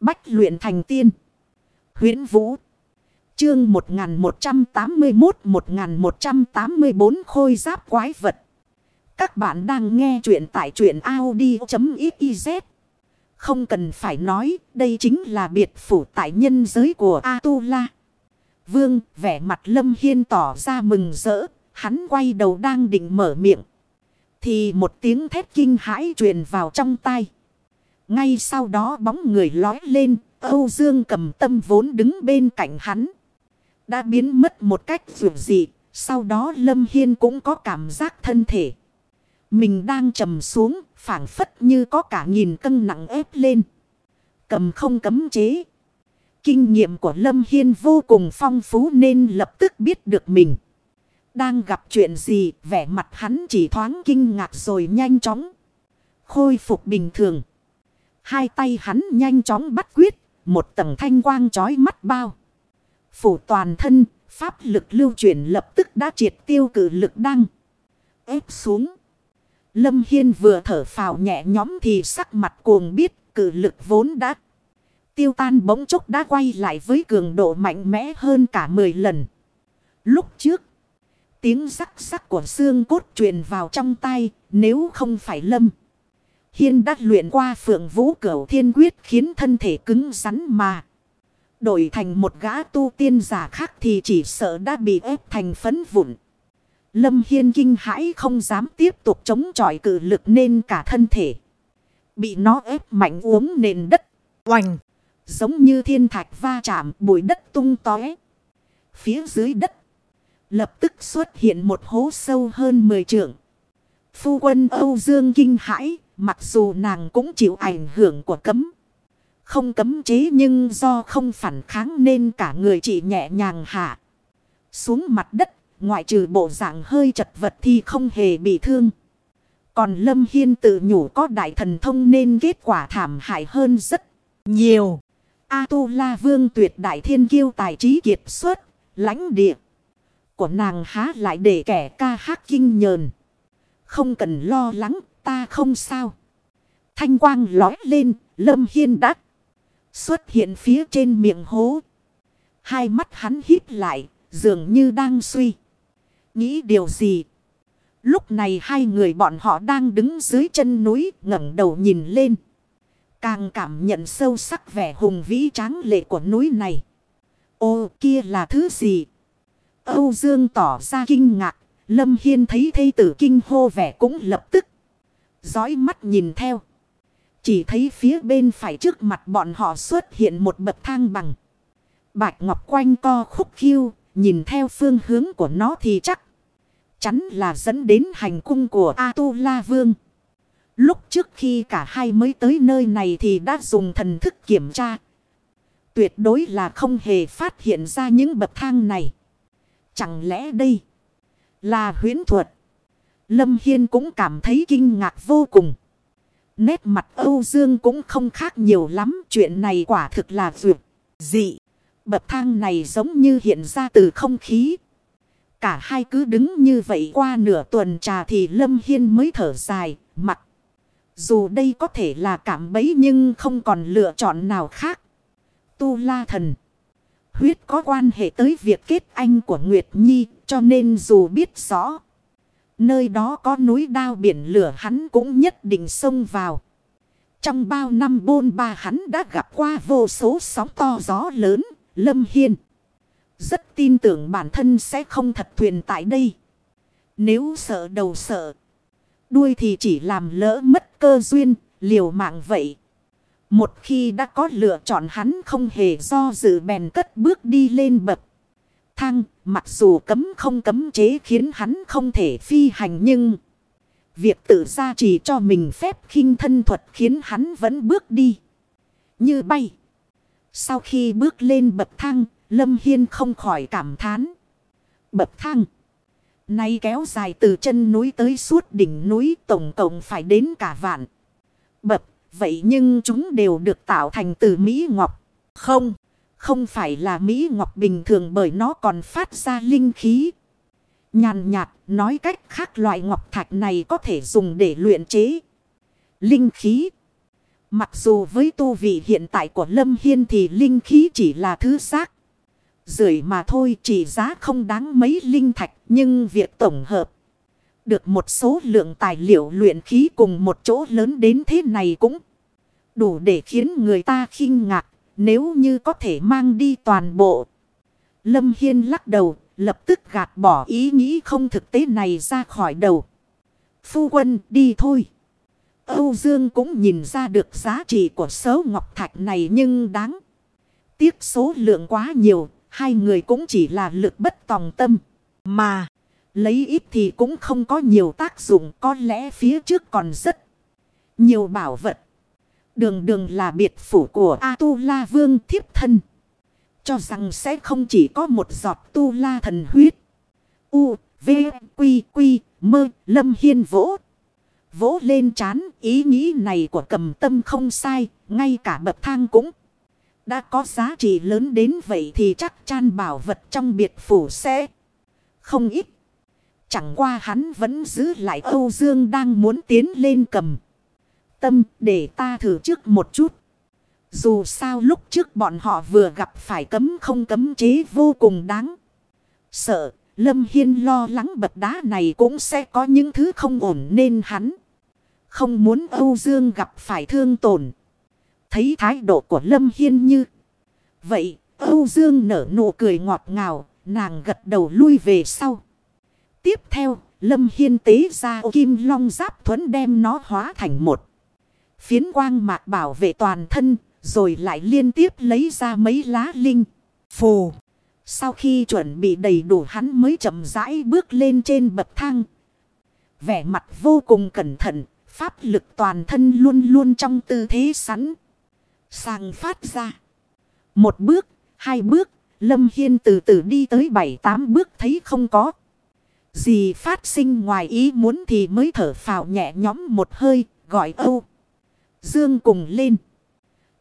Bách luyện thành tiên. huyễn Vũ. Chương 1181-1184 khôi giáp quái vật. Các bạn đang nghe truyện tại truyện Audi.xyz. Không cần phải nói, đây chính là biệt phủ tại nhân giới của Atula. Vương, vẻ mặt Lâm Hiên tỏ ra mừng rỡ, hắn quay đầu đang định mở miệng. Thì một tiếng thét kinh hãi truyền vào trong tay. Ngay sau đó bóng người lói lên, Âu Dương cầm tâm vốn đứng bên cạnh hắn. Đã biến mất một cách vượt dị, sau đó Lâm Hiên cũng có cảm giác thân thể. Mình đang trầm xuống, phảng phất như có cả nghìn cân nặng ép lên. Cầm không cấm chế. Kinh nghiệm của Lâm Hiên vô cùng phong phú nên lập tức biết được mình. Đang gặp chuyện gì, vẻ mặt hắn chỉ thoáng kinh ngạc rồi nhanh chóng. Khôi phục bình thường. Hai tay hắn nhanh chóng bắt quyết, một tầng thanh quang chói mắt bao. Phủ toàn thân, pháp lực lưu chuyển lập tức đã triệt tiêu cử lực đăng. ép xuống. Lâm Hiên vừa thở phào nhẹ nhõm thì sắc mặt cuồng biết cử lực vốn đã. Tiêu tan bỗng chốc đã quay lại với cường độ mạnh mẽ hơn cả 10 lần. Lúc trước, tiếng rắc rắc của xương cốt truyền vào trong tay nếu không phải Lâm. Hiên đã luyện qua phượng vũ cửu thiên quyết khiến thân thể cứng rắn mà. Đổi thành một gã tu tiên giả khác thì chỉ sợ đã bị ép thành phấn vụn. Lâm Hiên kinh hãi không dám tiếp tục chống chọi cử lực nên cả thân thể. Bị nó ép mạnh uống nền đất. Oành! Giống như thiên thạch va chạm, bụi đất tung tóe. Phía dưới đất. Lập tức xuất hiện một hố sâu hơn 10 trượng. Phu quân Âu Dương kinh hãi. Mặc dù nàng cũng chịu ảnh hưởng của cấm. Không cấm chế nhưng do không phản kháng nên cả người chỉ nhẹ nhàng hạ. Xuống mặt đất ngoại trừ bộ dạng hơi chật vật thì không hề bị thương. Còn Lâm Hiên tự nhủ có đại thần thông nên kết quả thảm hại hơn rất nhiều. A-tu-la vương tuyệt đại thiên kiêu tài trí kiệt xuất, lãnh địa. Của nàng há lại để kẻ ca hát kinh nhờn. Không cần lo lắng, ta không sao. Thanh quang lói lên, lâm hiên đắc. Xuất hiện phía trên miệng hố. Hai mắt hắn hít lại, dường như đang suy. Nghĩ điều gì? Lúc này hai người bọn họ đang đứng dưới chân núi ngẩng đầu nhìn lên. Càng cảm nhận sâu sắc vẻ hùng vĩ tráng lệ của núi này. Ô kia là thứ gì? Âu Dương tỏ ra kinh ngạc. Lâm Hiên thấy thây tử kinh hô vẻ cũng lập tức. Dõi mắt nhìn theo. Chỉ thấy phía bên phải trước mặt bọn họ xuất hiện một bậc thang bằng. Bạch Ngọc quanh co khúc khiêu. Nhìn theo phương hướng của nó thì chắc. Chắn là dẫn đến hành cung của A-tu-la Vương. Lúc trước khi cả hai mới tới nơi này thì đã dùng thần thức kiểm tra. Tuyệt đối là không hề phát hiện ra những bậc thang này. Chẳng lẽ đây là huyến thuật? Lâm Hiên cũng cảm thấy kinh ngạc vô cùng. Nét mặt Âu Dương cũng không khác nhiều lắm. Chuyện này quả thực là vượt, dị. Bậc thang này giống như hiện ra từ không khí. Cả hai cứ đứng như vậy qua nửa tuần trà thì Lâm Hiên mới thở dài, mặt. Dù đây có thể là cảm bấy nhưng không còn lựa chọn nào khác. Tu La Thần. Huyết có quan hệ tới việc kết anh của Nguyệt Nhi cho nên dù biết rõ. Nơi đó có núi đao biển lửa hắn cũng nhất định xông vào. Trong bao năm bôn ba hắn đã gặp qua vô số sóng to gió lớn, Lâm Hiên. Rất tin tưởng bản thân sẽ không thật thuyền tại đây. Nếu sợ đầu sợ. Đuôi thì chỉ làm lỡ mất cơ duyên, liều mạng vậy. Một khi đã có lựa chọn hắn không hề do dự bèn cất bước đi lên bậc. Thang, mặc dù cấm không cấm chế khiến hắn không thể phi hành nhưng... Việc tự ra chỉ cho mình phép khinh thân thuật khiến hắn vẫn bước đi. Như bay. Sau khi bước lên bậc thang, Lâm Hiên không khỏi cảm thán. Bậc thang. Nay kéo dài từ chân núi tới suốt đỉnh núi tổng cộng phải đến cả vạn. Bậc, vậy nhưng chúng đều được tạo thành từ Mỹ Ngọc. Không, không phải là Mỹ Ngọc bình thường bởi nó còn phát ra linh khí. Nhàn nhạt, nói cách khác loại ngọc thạch này có thể dùng để luyện chế. Linh khí. Mặc dù với tu vị hiện tại của Lâm Hiên thì linh khí chỉ là thứ xác. Rưỡi mà thôi chỉ giá không đáng mấy linh thạch. Nhưng việc tổng hợp được một số lượng tài liệu luyện khí cùng một chỗ lớn đến thế này cũng đủ để khiến người ta khinh ngạc. Nếu như có thể mang đi toàn bộ. Lâm Hiên lắc đầu, lập tức gạt bỏ ý nghĩ không thực tế này ra khỏi đầu. Phu quân đi thôi. Âu Dương cũng nhìn ra được giá trị của số ngọc thạch này nhưng đáng. Tiếc số lượng quá nhiều, hai người cũng chỉ là lực bất tòng tâm. Mà, lấy ít thì cũng không có nhiều tác dụng, có lẽ phía trước còn rất nhiều bảo vật. Đường đường là biệt phủ của A-tu-la vương thiếp thân. Cho rằng sẽ không chỉ có một giọt tu la thần huyết. U, V, Quy, Quy, Mơ, Lâm Hiên vỗ. Vỗ lên chán ý nghĩ này của cầm tâm không sai. Ngay cả bậc thang cũng đã có giá trị lớn đến vậy thì chắc chắn bảo vật trong biệt phủ sẽ không ít. Chẳng qua hắn vẫn giữ lại Âu Dương đang muốn tiến lên cầm. Tâm để ta thử trước một chút. Dù sao lúc trước bọn họ vừa gặp phải cấm không cấm chế vô cùng đáng. Sợ, Lâm Hiên lo lắng bậc đá này cũng sẽ có những thứ không ổn nên hắn. Không muốn Âu Dương gặp phải thương tổn. Thấy thái độ của Lâm Hiên như. Vậy, Âu Dương nở nụ cười ngọt ngào, nàng gật đầu lui về sau. Tiếp theo, Lâm Hiên tế ra kim long giáp thuẫn đem nó hóa thành một. Phiến quang mạc bảo vệ toàn thân, rồi lại liên tiếp lấy ra mấy lá linh. Phù. Sau khi chuẩn bị đầy đủ hắn mới chậm rãi bước lên trên bậc thang. Vẻ mặt vô cùng cẩn thận. Pháp lực toàn thân luôn luôn trong tư thế sẵn. Sàng phát ra. Một bước, hai bước. Lâm Hiên từ từ đi tới bảy tám bước thấy không có. Gì phát sinh ngoài ý muốn thì mới thở phào nhẹ nhõm một hơi, gọi Âu. Dương cùng lên.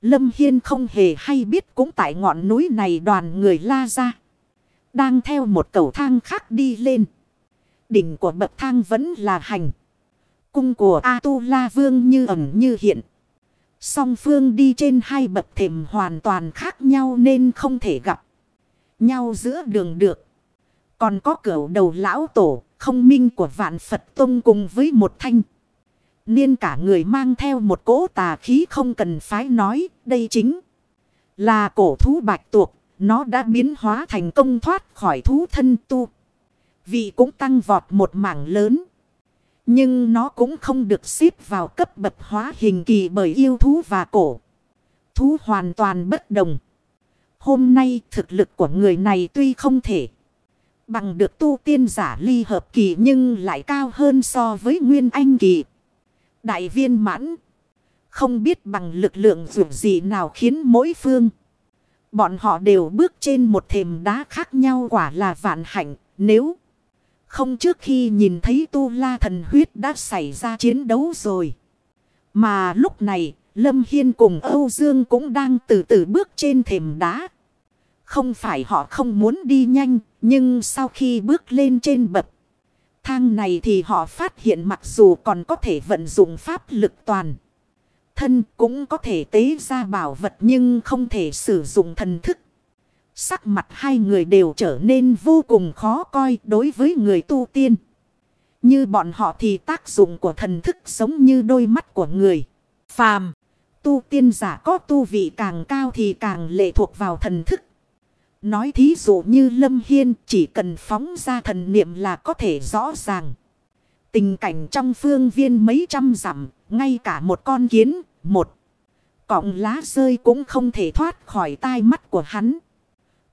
Lâm Hiên không hề hay biết cũng tại ngọn núi này đoàn người la ra. Đang theo một cầu thang khác đi lên. Đỉnh của bậc thang vẫn là hành. Cung của A-tu-la vương như ẩn như hiện. Song phương đi trên hai bậc thềm hoàn toàn khác nhau nên không thể gặp nhau giữa đường được. Còn có cửa đầu lão tổ, không minh của vạn Phật Tông cùng với một thanh. Niên cả người mang theo một cỗ tà khí không cần phái nói, đây chính là cổ thú bạch tuộc, nó đã biến hóa thành công thoát khỏi thú thân tu. Vị cũng tăng vọt một mảng lớn. Nhưng nó cũng không được xếp vào cấp bậc hóa hình kỳ bởi yêu thú và cổ. Thú hoàn toàn bất đồng. Hôm nay thực lực của người này tuy không thể bằng được tu tiên giả ly hợp kỳ nhưng lại cao hơn so với nguyên anh kỳ. Đại viên mãn. Không biết bằng lực lượng dù gì nào khiến mỗi phương. Bọn họ đều bước trên một thềm đá khác nhau quả là vạn hạnh. Nếu không trước khi nhìn thấy tu la thần huyết đã xảy ra chiến đấu rồi. Mà lúc này Lâm Hiên cùng Âu Dương cũng đang từ từ bước trên thềm đá. Không phải họ không muốn đi nhanh, nhưng sau khi bước lên trên bậc thang này thì họ phát hiện mặc dù còn có thể vận dụng pháp lực toàn. Thân cũng có thể tế ra bảo vật nhưng không thể sử dụng thần thức. Sắc mặt hai người đều trở nên vô cùng khó coi đối với người tu tiên. Như bọn họ thì tác dụng của thần thức giống như đôi mắt của người. Phàm, tu tiên giả có tu vị càng cao thì càng lệ thuộc vào thần thức. Nói thí dụ như Lâm Hiên chỉ cần phóng ra thần niệm là có thể rõ ràng. Tình cảnh trong phương viên mấy trăm dặm, ngay cả một con kiến, một cọng lá rơi cũng không thể thoát khỏi tai mắt của hắn.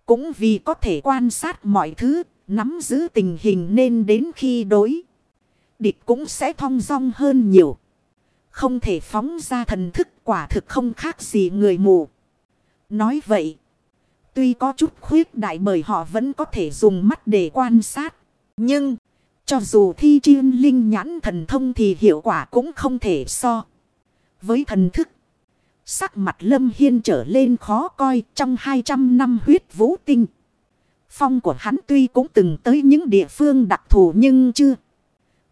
Cũng vì có thể quan sát mọi thứ, nắm giữ tình hình nên đến khi đối. Địch cũng sẽ thong dong hơn nhiều. Không thể phóng ra thần thức quả thực không khác gì người mù. Nói vậy. Tuy có chút khuyết đại bởi họ vẫn có thể dùng mắt để quan sát. Nhưng, cho dù thi chiên linh nhãn thần thông thì hiệu quả cũng không thể so. Với thần thức, sắc mặt lâm hiên trở lên khó coi trong 200 năm huyết vũ tinh. Phong của hắn tuy cũng từng tới những địa phương đặc thù nhưng chưa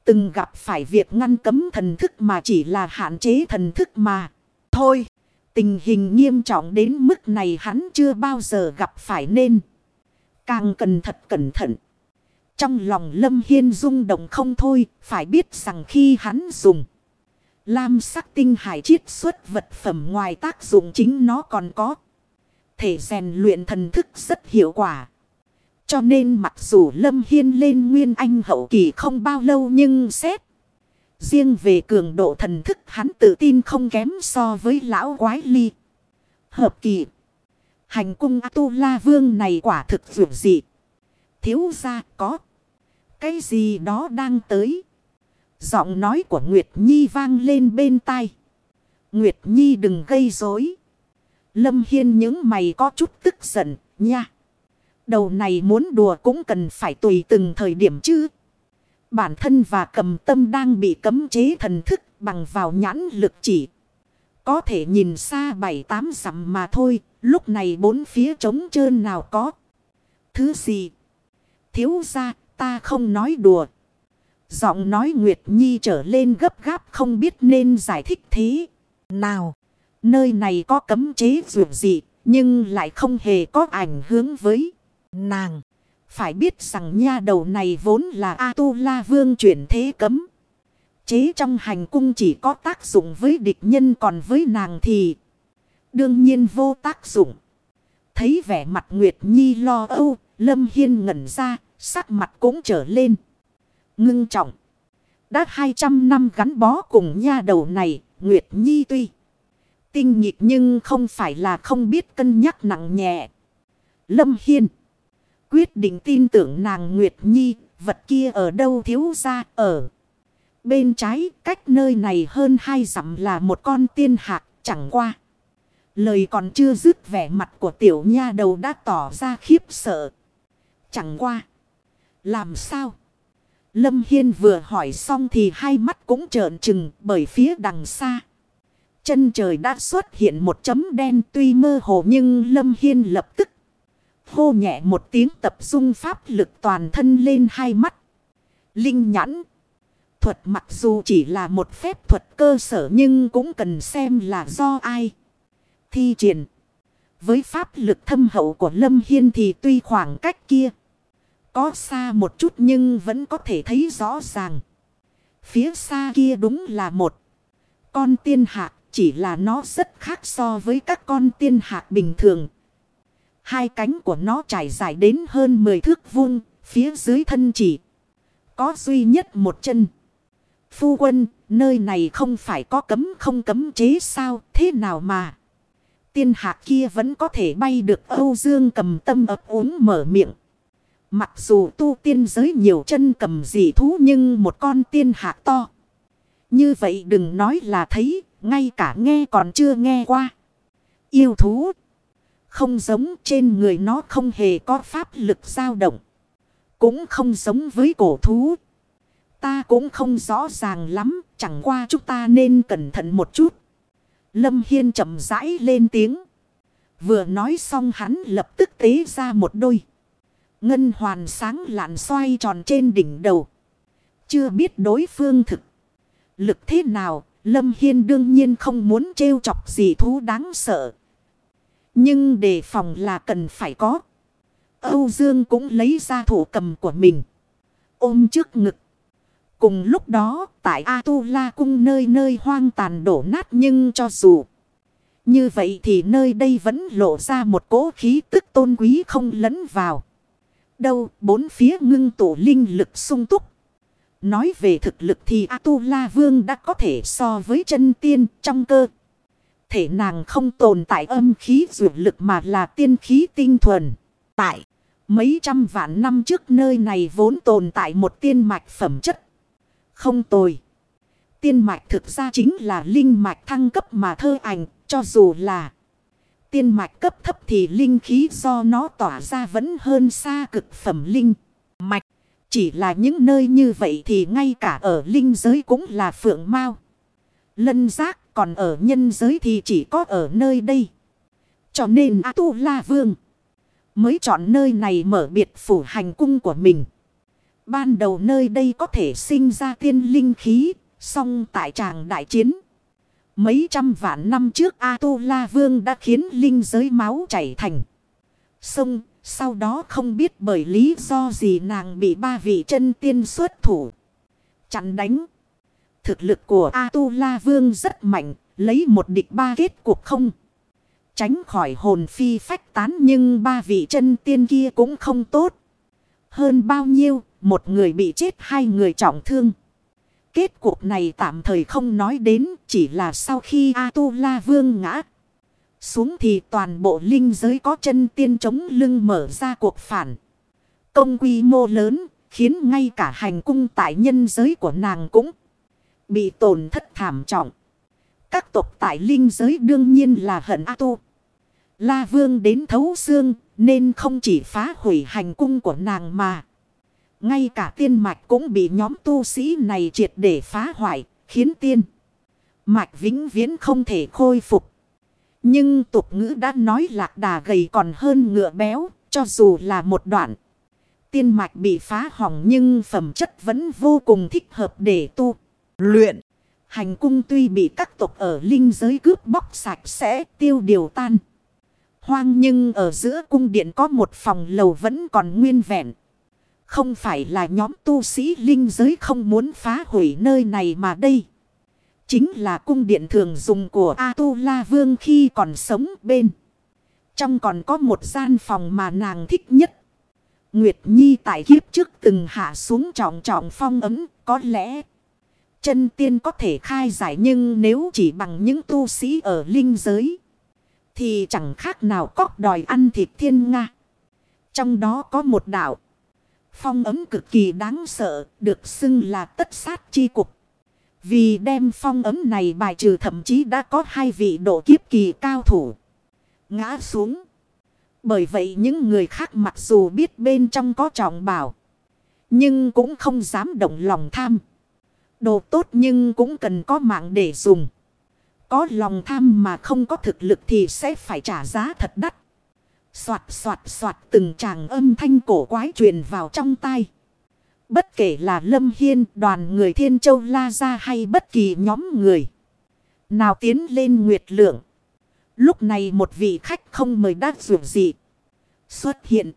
từng gặp phải việc ngăn cấm thần thức mà chỉ là hạn chế thần thức mà thôi. Tình hình nghiêm trọng đến mức này hắn chưa bao giờ gặp phải nên. Càng cần thật cẩn thận. Trong lòng Lâm Hiên rung động không thôi, phải biết rằng khi hắn dùng. Lam sắc tinh hải chiết xuất vật phẩm ngoài tác dụng chính nó còn có. Thể rèn luyện thần thức rất hiệu quả. Cho nên mặc dù Lâm Hiên lên Nguyên Anh hậu kỳ không bao lâu nhưng xét. Riêng về cường độ thần thức hắn tự tin không kém so với lão quái ly. Hợp kỳ. Hành cung A-tu-la vương này quả thực vượt dị. Thiếu ra có. Cái gì đó đang tới. Giọng nói của Nguyệt Nhi vang lên bên tai. Nguyệt Nhi đừng gây rối. Lâm Hiên những mày có chút tức giận, nha. Đầu này muốn đùa cũng cần phải tùy từng thời điểm chứ. Bản thân và cầm tâm đang bị cấm chế thần thức bằng vào nhãn lực chỉ. Có thể nhìn xa bảy tám dặm mà thôi. Lúc này bốn phía trống trơn nào có. Thứ gì? Thiếu ra ta không nói đùa. Giọng nói Nguyệt Nhi trở lên gấp gáp không biết nên giải thích thế. Nào, nơi này có cấm chế dù gì, nhưng lại không hề có ảnh hướng với nàng. Phải biết rằng nha đầu này vốn là A-tu-la vương chuyển thế cấm. Chế trong hành cung chỉ có tác dụng với địch nhân còn với nàng thì đương nhiên vô tác dụng. Thấy vẻ mặt Nguyệt Nhi lo âu, Lâm Hiên ngẩn ra, sắc mặt cũng trở lên. Ngưng trọng. Đã 200 năm gắn bó cùng nha đầu này, Nguyệt Nhi tuy tinh nghịch nhưng không phải là không biết cân nhắc nặng nhẹ. Lâm Hiên quyết định tin tưởng nàng Nguyệt Nhi, vật kia ở đâu thiếu ra ở. Bên trái cách nơi này hơn hai dặm là một con tiên hạc chẳng qua. Lời còn chưa dứt vẻ mặt của tiểu nha đầu đã tỏ ra khiếp sợ. Chẳng qua. Làm sao? Lâm Hiên vừa hỏi xong thì hai mắt cũng trợn trừng bởi phía đằng xa. Chân trời đã xuất hiện một chấm đen tuy mơ hồ nhưng Lâm Hiên lập tức hô nhẹ một tiếng tập dung pháp lực toàn thân lên hai mắt. Linh nhãn. Thuật mặc dù chỉ là một phép thuật cơ sở nhưng cũng cần xem là do ai. Thi triển. Với pháp lực thâm hậu của Lâm Hiên thì tuy khoảng cách kia. Có xa một chút nhưng vẫn có thể thấy rõ ràng. Phía xa kia đúng là một. Con tiên hạc, chỉ là nó rất khác so với các con tiên hạc bình thường. Hai cánh của nó trải dài đến hơn 10 thước vuông, phía dưới thân chỉ. Có duy nhất một chân. Phu quân, nơi này không phải có cấm không cấm chế sao, thế nào mà. Tiên hạc kia vẫn có thể bay được Âu Dương cầm tâm ập uống mở miệng. Mặc dù tu tiên giới nhiều chân cầm dị thú nhưng một con tiên hạc to. Như vậy đừng nói là thấy, ngay cả nghe còn chưa nghe qua. Yêu thú. Không giống trên người nó không hề có pháp lực dao động. Cũng không giống với cổ thú. Ta cũng không rõ ràng lắm, chẳng qua chúng ta nên cẩn thận một chút. Lâm Hiên chậm rãi lên tiếng. Vừa nói xong hắn lập tức tế ra một đôi. Ngân hoàn sáng lạn xoay tròn trên đỉnh đầu. Chưa biết đối phương thực. Lực thế nào, Lâm Hiên đương nhiên không muốn trêu chọc gì thú đáng sợ. Nhưng đề phòng là cần phải có. Âu Dương cũng lấy ra thủ cầm của mình. Ôm trước ngực. Cùng lúc đó, tại A-tu-la cung nơi nơi hoang tàn đổ nát nhưng cho dù. Như vậy thì nơi đây vẫn lộ ra một cỗ khí tức tôn quý không lẫn vào. Đâu, bốn phía ngưng tụ linh lực sung túc. Nói về thực lực thì A-tu-la vương đã có thể so với chân tiên trong cơ thể nàng không tồn tại âm khí dụ lực mà là tiên khí tinh thuần. Tại mấy trăm vạn năm trước nơi này vốn tồn tại một tiên mạch phẩm chất. Không tồi. Tiên mạch thực ra chính là linh mạch thăng cấp mà thơ ảnh, cho dù là tiên mạch cấp thấp thì linh khí do nó tỏa ra vẫn hơn xa cực phẩm linh mạch. Chỉ là những nơi như vậy thì ngay cả ở linh giới cũng là phượng mau. Lân giác còn ở nhân giới thì chỉ có ở nơi đây. Cho nên A-tu-la vương mới chọn nơi này mở biệt phủ hành cung của mình. Ban đầu nơi đây có thể sinh ra tiên linh khí, song tại tràng đại chiến. Mấy trăm vạn năm trước A-tu-la vương đã khiến linh giới máu chảy thành sông. Sau đó không biết bởi lý do gì nàng bị ba vị chân tiên xuất thủ. Chặn đánh. Thực lực của A-tu-la vương rất mạnh. Lấy một địch ba kết cuộc không. Tránh khỏi hồn phi phách tán nhưng ba vị chân tiên kia cũng không tốt. Hơn bao nhiêu, một người bị chết hai người trọng thương. Kết cuộc này tạm thời không nói đến, chỉ là sau khi A-tu-la vương ngã xuống thì toàn bộ linh giới có chân tiên chống lưng mở ra cuộc phản. Công quy mô lớn, khiến ngay cả hành cung tại nhân giới của nàng cũng bị tổn thất thảm trọng. Các tộc tại linh giới đương nhiên là hận A-tu. La Vương đến thấu xương nên không chỉ phá hủy hành cung của nàng mà. Ngay cả tiên mạch cũng bị nhóm tu sĩ này triệt để phá hoại, khiến tiên mạch vĩnh viễn không thể khôi phục. Nhưng tục ngữ đã nói lạc đà gầy còn hơn ngựa béo, cho dù là một đoạn. Tiên mạch bị phá hỏng nhưng phẩm chất vẫn vô cùng thích hợp để tu, luyện. Hành cung tuy bị các tộc ở linh giới cướp bóc sạch sẽ, tiêu điều tan. Hoang nhưng ở giữa cung điện có một phòng lầu vẫn còn nguyên vẹn. Không phải là nhóm tu sĩ linh giới không muốn phá hủy nơi này mà đây. Chính là cung điện thường dùng của A-tu-la vương khi còn sống bên. Trong còn có một gian phòng mà nàng thích nhất. Nguyệt Nhi tại kiếp trước từng hạ xuống trọng trọng phong ấm, có lẽ. Chân tiên có thể khai giải nhưng nếu chỉ bằng những tu sĩ ở linh giới. Thì chẳng khác nào cóc đòi ăn thịt thiên nga. Trong đó có một đạo. Phong ấm cực kỳ đáng sợ, được xưng là tất sát chi cục. Vì đem phong ấm này bài trừ thậm chí đã có hai vị độ kiếp kỳ cao thủ. Ngã xuống. Bởi vậy những người khác mặc dù biết bên trong có trọng bảo. Nhưng cũng không dám động lòng tham. Đồ tốt nhưng cũng cần có mạng để dùng. Có lòng tham mà không có thực lực thì sẽ phải trả giá thật đắt. Xoạt xoạt xoạt từng tràng âm thanh cổ quái truyền vào trong tai. Bất kể là Lâm Hiên, đoàn người Thiên Châu La Gia hay bất kỳ nhóm người. Nào tiến lên Nguyệt Lượng. Lúc này một vị khách không mời đát dù gì. Xuất hiện.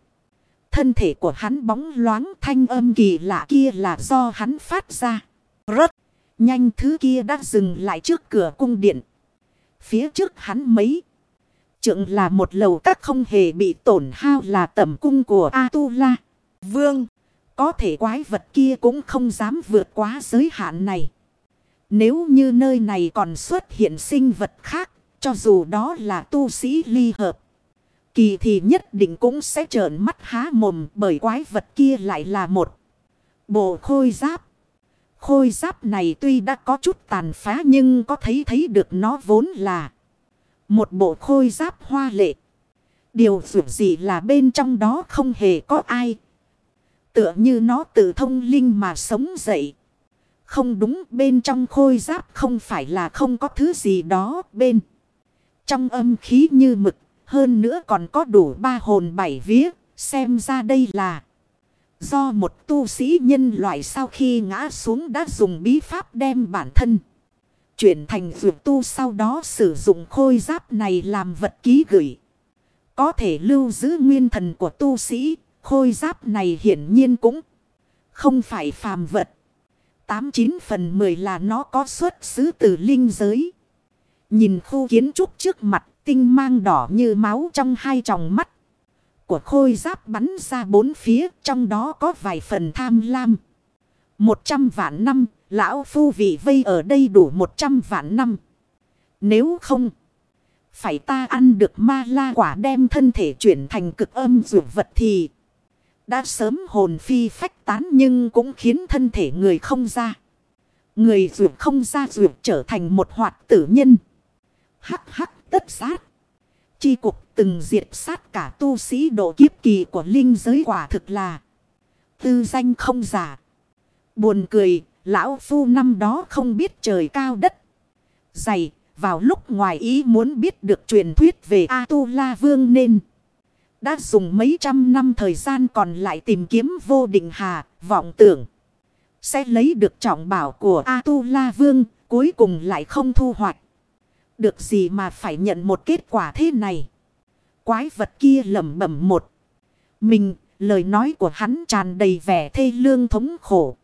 Thân thể của hắn bóng loáng thanh âm kỳ lạ kia là do hắn phát ra. Rất nhanh thứ kia đã dừng lại trước cửa cung điện. Phía trước hắn mấy. Trượng là một lầu các không hề bị tổn hao là tầm cung của A-tu-la. Vương. Có thể quái vật kia cũng không dám vượt quá giới hạn này. Nếu như nơi này còn xuất hiện sinh vật khác, cho dù đó là tu sĩ ly hợp. Kỳ thì nhất định cũng sẽ trợn mắt há mồm bởi quái vật kia lại là một bộ khôi giáp. Khôi giáp này tuy đã có chút tàn phá nhưng có thấy thấy được nó vốn là một bộ khôi giáp hoa lệ. Điều dù gì là bên trong đó không hề có ai. Tựa như nó tự thông linh mà sống dậy. Không đúng, bên trong khôi giáp không phải là không có thứ gì đó bên. Trong âm khí như mực. Hơn nữa còn có đủ ba hồn bảy vía. Xem ra đây là. Do một tu sĩ nhân loại sau khi ngã xuống đã dùng bí pháp đem bản thân. Chuyển thành dược tu, sau đó sử dụng khôi giáp này làm vật ký gửi. Có thể lưu giữ nguyên thần của tu sĩ. Khôi giáp này hiển nhiên cũng không phải phàm vật. 89 phần 10 là nó có xuất xứ từ linh giới. Nhìn khu kiến trúc trước mặt, tinh mang đỏ như máu trong hai tròng mắt. Của khôi giáp bắn ra bốn phía trong đó có vài phần tham lam. Một trăm vạn năm, lão phu vị vây ở đây đủ một trăm vạn năm. Nếu không, phải ta ăn được ma la quả đem thân thể chuyển thành cực âm dụ vật thì đã sớm hồn phi phách tán nhưng cũng khiến thân thể người không ra. Người dụ không ra dụ trở thành một hoạt tử nhân. Hắc hắc tất sát. Chi cục từng diệt sát cả tu sĩ độ kiếp kỳ của linh giới quả thực là tư danh không giả. Buồn cười, lão phu năm đó không biết trời cao đất. Dày, vào lúc ngoài ý muốn biết được truyền thuyết về A-tu-la vương nên. Đã dùng mấy trăm năm thời gian còn lại tìm kiếm vô định hà, vọng tưởng. Sẽ lấy được trọng bảo của A-tu-la vương, cuối cùng lại không thu hoạch. Được gì mà phải nhận một kết quả thế này. Quái vật kia lẩm bẩm một. Mình, lời nói của hắn tràn đầy vẻ thê lương thống khổ.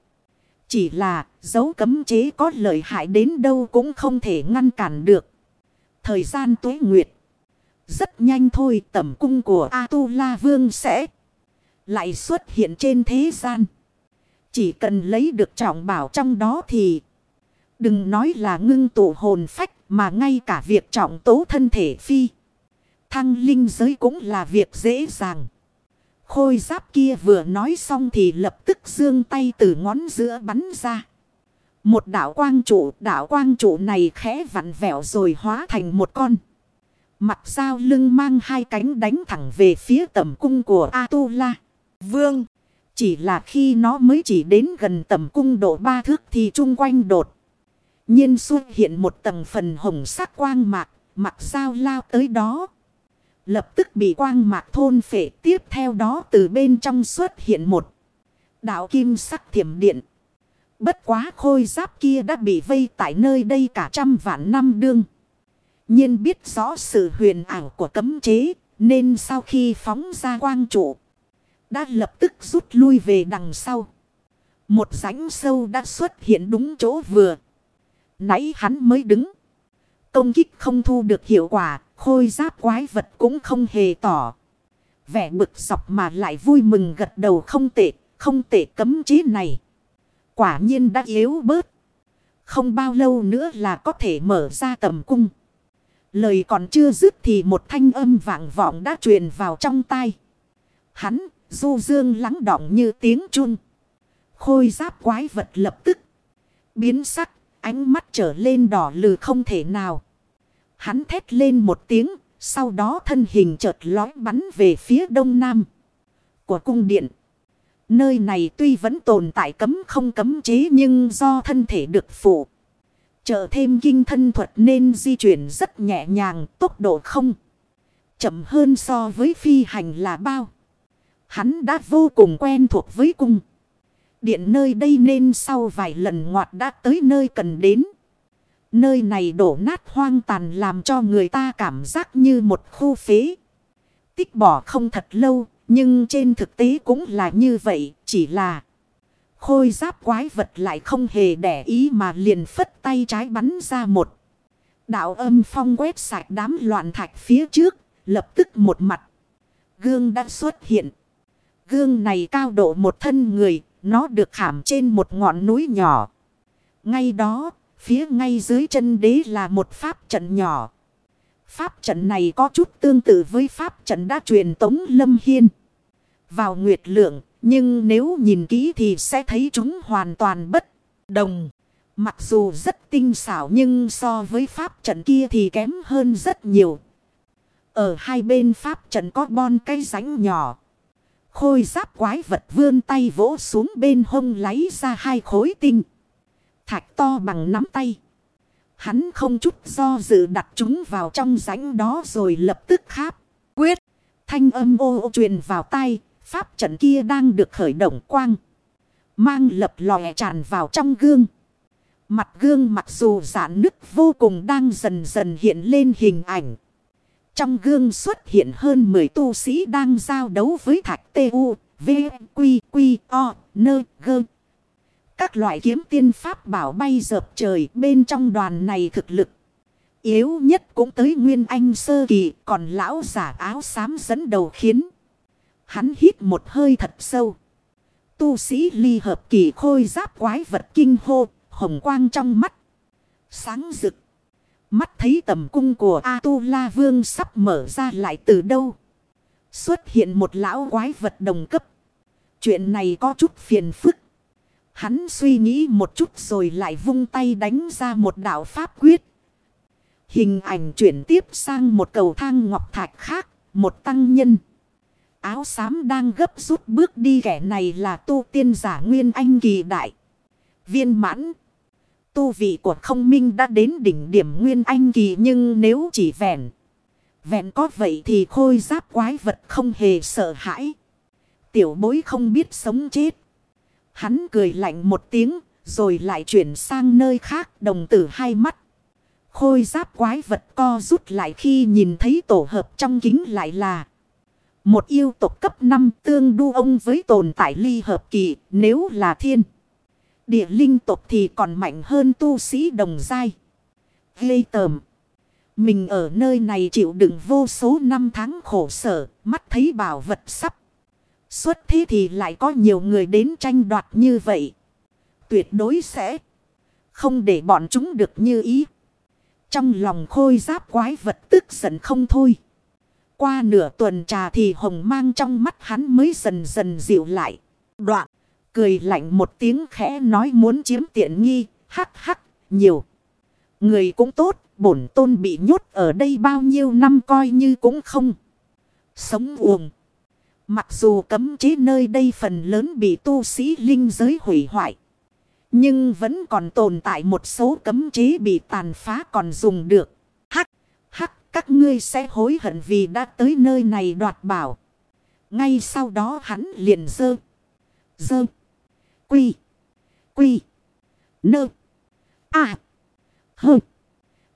Chỉ là dấu cấm chế có lợi hại đến đâu cũng không thể ngăn cản được. Thời gian tuế nguyệt. Rất nhanh thôi tẩm cung của A-tu-la vương sẽ lại xuất hiện trên thế gian. Chỉ cần lấy được trọng bảo trong đó thì đừng nói là ngưng tụ hồn phách mà ngay cả việc trọng tố thân thể phi. Thăng linh giới cũng là việc dễ dàng. Khôi giáp kia vừa nói xong thì lập tức dương tay từ ngón giữa bắn ra. Một đảo quang trụ, đảo quang trụ này khẽ vặn vẹo rồi hóa thành một con. Mặt sao lưng mang hai cánh đánh thẳng về phía tầm cung của Atula. Vương, chỉ là khi nó mới chỉ đến gần tầm cung độ ba thước thì chung quanh đột. nhiên xuất hiện một tầng phần hồng sắc quang mạc, mặt sao lao tới đó. Lập tức bị quang mạc thôn phệ tiếp theo đó từ bên trong xuất hiện một đạo kim sắc thiểm điện. Bất quá khôi giáp kia đã bị vây tại nơi đây cả trăm vạn năm đương. nhiên biết rõ sự huyền ảo của cấm chế nên sau khi phóng ra quang trụ đã lập tức rút lui về đằng sau. Một rãnh sâu đã xuất hiện đúng chỗ vừa. Nãy hắn mới đứng. Công kích không thu được hiệu quả, khôi giáp quái vật cũng không hề tỏ. Vẻ bực dọc mà lại vui mừng gật đầu không tệ, không tệ cấm chế này. Quả nhiên đã yếu bớt. Không bao lâu nữa là có thể mở ra tầm cung. Lời còn chưa dứt thì một thanh âm vang vọng đã truyền vào trong tai. Hắn, du dương lắng đọng như tiếng chun. Khôi giáp quái vật lập tức. Biến sắc, ánh mắt trở lên đỏ lừ không thể nào. Hắn thét lên một tiếng, sau đó thân hình chợt lói bắn về phía đông nam của cung điện. Nơi này tuy vẫn tồn tại cấm không cấm chế nhưng do thân thể được phụ. Trợ thêm kinh thân thuật nên di chuyển rất nhẹ nhàng, tốc độ không. Chậm hơn so với phi hành là bao. Hắn đã vô cùng quen thuộc với cung. Điện nơi đây nên sau vài lần ngoặt đã tới nơi cần đến. Nơi này đổ nát hoang tàn làm cho người ta cảm giác như một khu phế. Tích bỏ không thật lâu, nhưng trên thực tế cũng là như vậy, chỉ là khôi giáp quái vật lại không hề để ý mà liền phất tay trái bắn ra một. Đạo âm phong quét sạch đám loạn thạch phía trước, lập tức một mặt. Gương đã xuất hiện. Gương này cao độ một thân người, nó được khảm trên một ngọn núi nhỏ. Ngay đó, phía ngay dưới chân đế là một pháp trận nhỏ. Pháp trận này có chút tương tự với pháp trận đã truyền tống Lâm Hiên. Vào nguyệt lượng, nhưng nếu nhìn kỹ thì sẽ thấy chúng hoàn toàn bất đồng. Mặc dù rất tinh xảo nhưng so với pháp trận kia thì kém hơn rất nhiều. Ở hai bên pháp trận có bon cây ránh nhỏ. Khôi giáp quái vật vươn tay vỗ xuống bên hông lấy ra hai khối tinh. Thạch to bằng nắm tay. Hắn không chút do dự đặt chúng vào trong rãnh đó rồi lập tức kháp. Quyết. Thanh âm ô, ô truyền vào tay. Pháp trận kia đang được khởi động quang. Mang lập lòe tràn vào trong gương. Mặt gương mặc dù giãn nứt vô cùng đang dần dần hiện lên hình ảnh. Trong gương xuất hiện hơn 10 tu sĩ đang giao đấu với thạch T.U. V. Quy. Quy. O. Nơ. Gơ. Các loại kiếm tiên pháp bảo bay dợp trời bên trong đoàn này thực lực. Yếu nhất cũng tới Nguyên Anh Sơ Kỳ còn lão giả áo xám dẫn đầu khiến. Hắn hít một hơi thật sâu. Tu sĩ ly hợp kỳ khôi giáp quái vật kinh hô, hồng quang trong mắt. Sáng rực. Mắt thấy tầm cung của A-tu-la vương sắp mở ra lại từ đâu. Xuất hiện một lão quái vật đồng cấp. Chuyện này có chút phiền phức. Hắn suy nghĩ một chút rồi lại vung tay đánh ra một đạo pháp quyết. Hình ảnh chuyển tiếp sang một cầu thang ngọc thạch khác, một tăng nhân. Áo xám đang gấp rút bước đi kẻ này là tu tiên giả nguyên anh kỳ đại. Viên mãn. Tu vị của không minh đã đến đỉnh điểm nguyên anh kỳ nhưng nếu chỉ vẹn. Vẹn có vậy thì khôi giáp quái vật không hề sợ hãi. Tiểu bối không biết sống chết. Hắn cười lạnh một tiếng rồi lại chuyển sang nơi khác đồng tử hai mắt. Khôi giáp quái vật co rút lại khi nhìn thấy tổ hợp trong kính lại là một yêu tộc cấp 5 tương đu ông với tồn tại ly hợp kỳ nếu là thiên. Địa linh tộc thì còn mạnh hơn tu sĩ đồng giai. Ghê tờm. Mình ở nơi này chịu đựng vô số năm tháng khổ sở, mắt thấy bảo vật sắp. Xuất thế thì lại có nhiều người đến tranh đoạt như vậy. Tuyệt đối sẽ không để bọn chúng được như ý. Trong lòng khôi giáp quái vật tức giận không thôi. Qua nửa tuần trà thì hồng mang trong mắt hắn mới dần dần dịu lại. Đoạn, cười lạnh một tiếng khẽ nói muốn chiếm tiện nghi, hắc hắc, nhiều. Người cũng tốt, bổn tôn bị nhốt ở đây bao nhiêu năm coi như cũng không. Sống uồng. Mặc dù cấm chế nơi đây phần lớn bị tu sĩ linh giới hủy hoại. Nhưng vẫn còn tồn tại một số cấm chế bị tàn phá còn dùng được. Hắc, hắc, các ngươi sẽ hối hận vì đã tới nơi này đoạt bảo. Ngay sau đó hắn liền dơ. Dơ. Quy. Quy. Nơ. À. Hơ.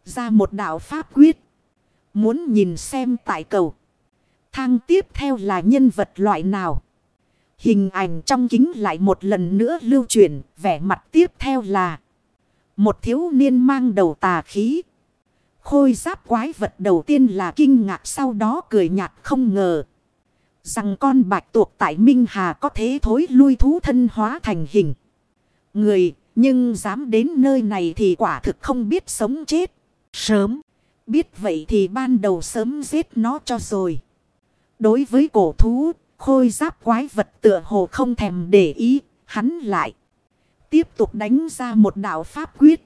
Ra một đạo pháp quyết. Muốn nhìn xem tại cầu. Thang tiếp theo là nhân vật loại nào. Hình ảnh trong kính lại một lần nữa lưu truyền. Vẻ mặt tiếp theo là. Một thiếu niên mang đầu tà khí. Khôi giáp quái vật đầu tiên là kinh ngạc sau đó cười nhạt không ngờ. Rằng con bạch tuộc tại Minh Hà có thế thối lui thú thân hóa thành hình. Người nhưng dám đến nơi này thì quả thực không biết sống chết. Sớm. Biết vậy thì ban đầu sớm giết nó cho rồi. Đối với cổ thú, khôi giáp quái vật tựa hồ không thèm để ý, hắn lại. Tiếp tục đánh ra một đạo pháp quyết.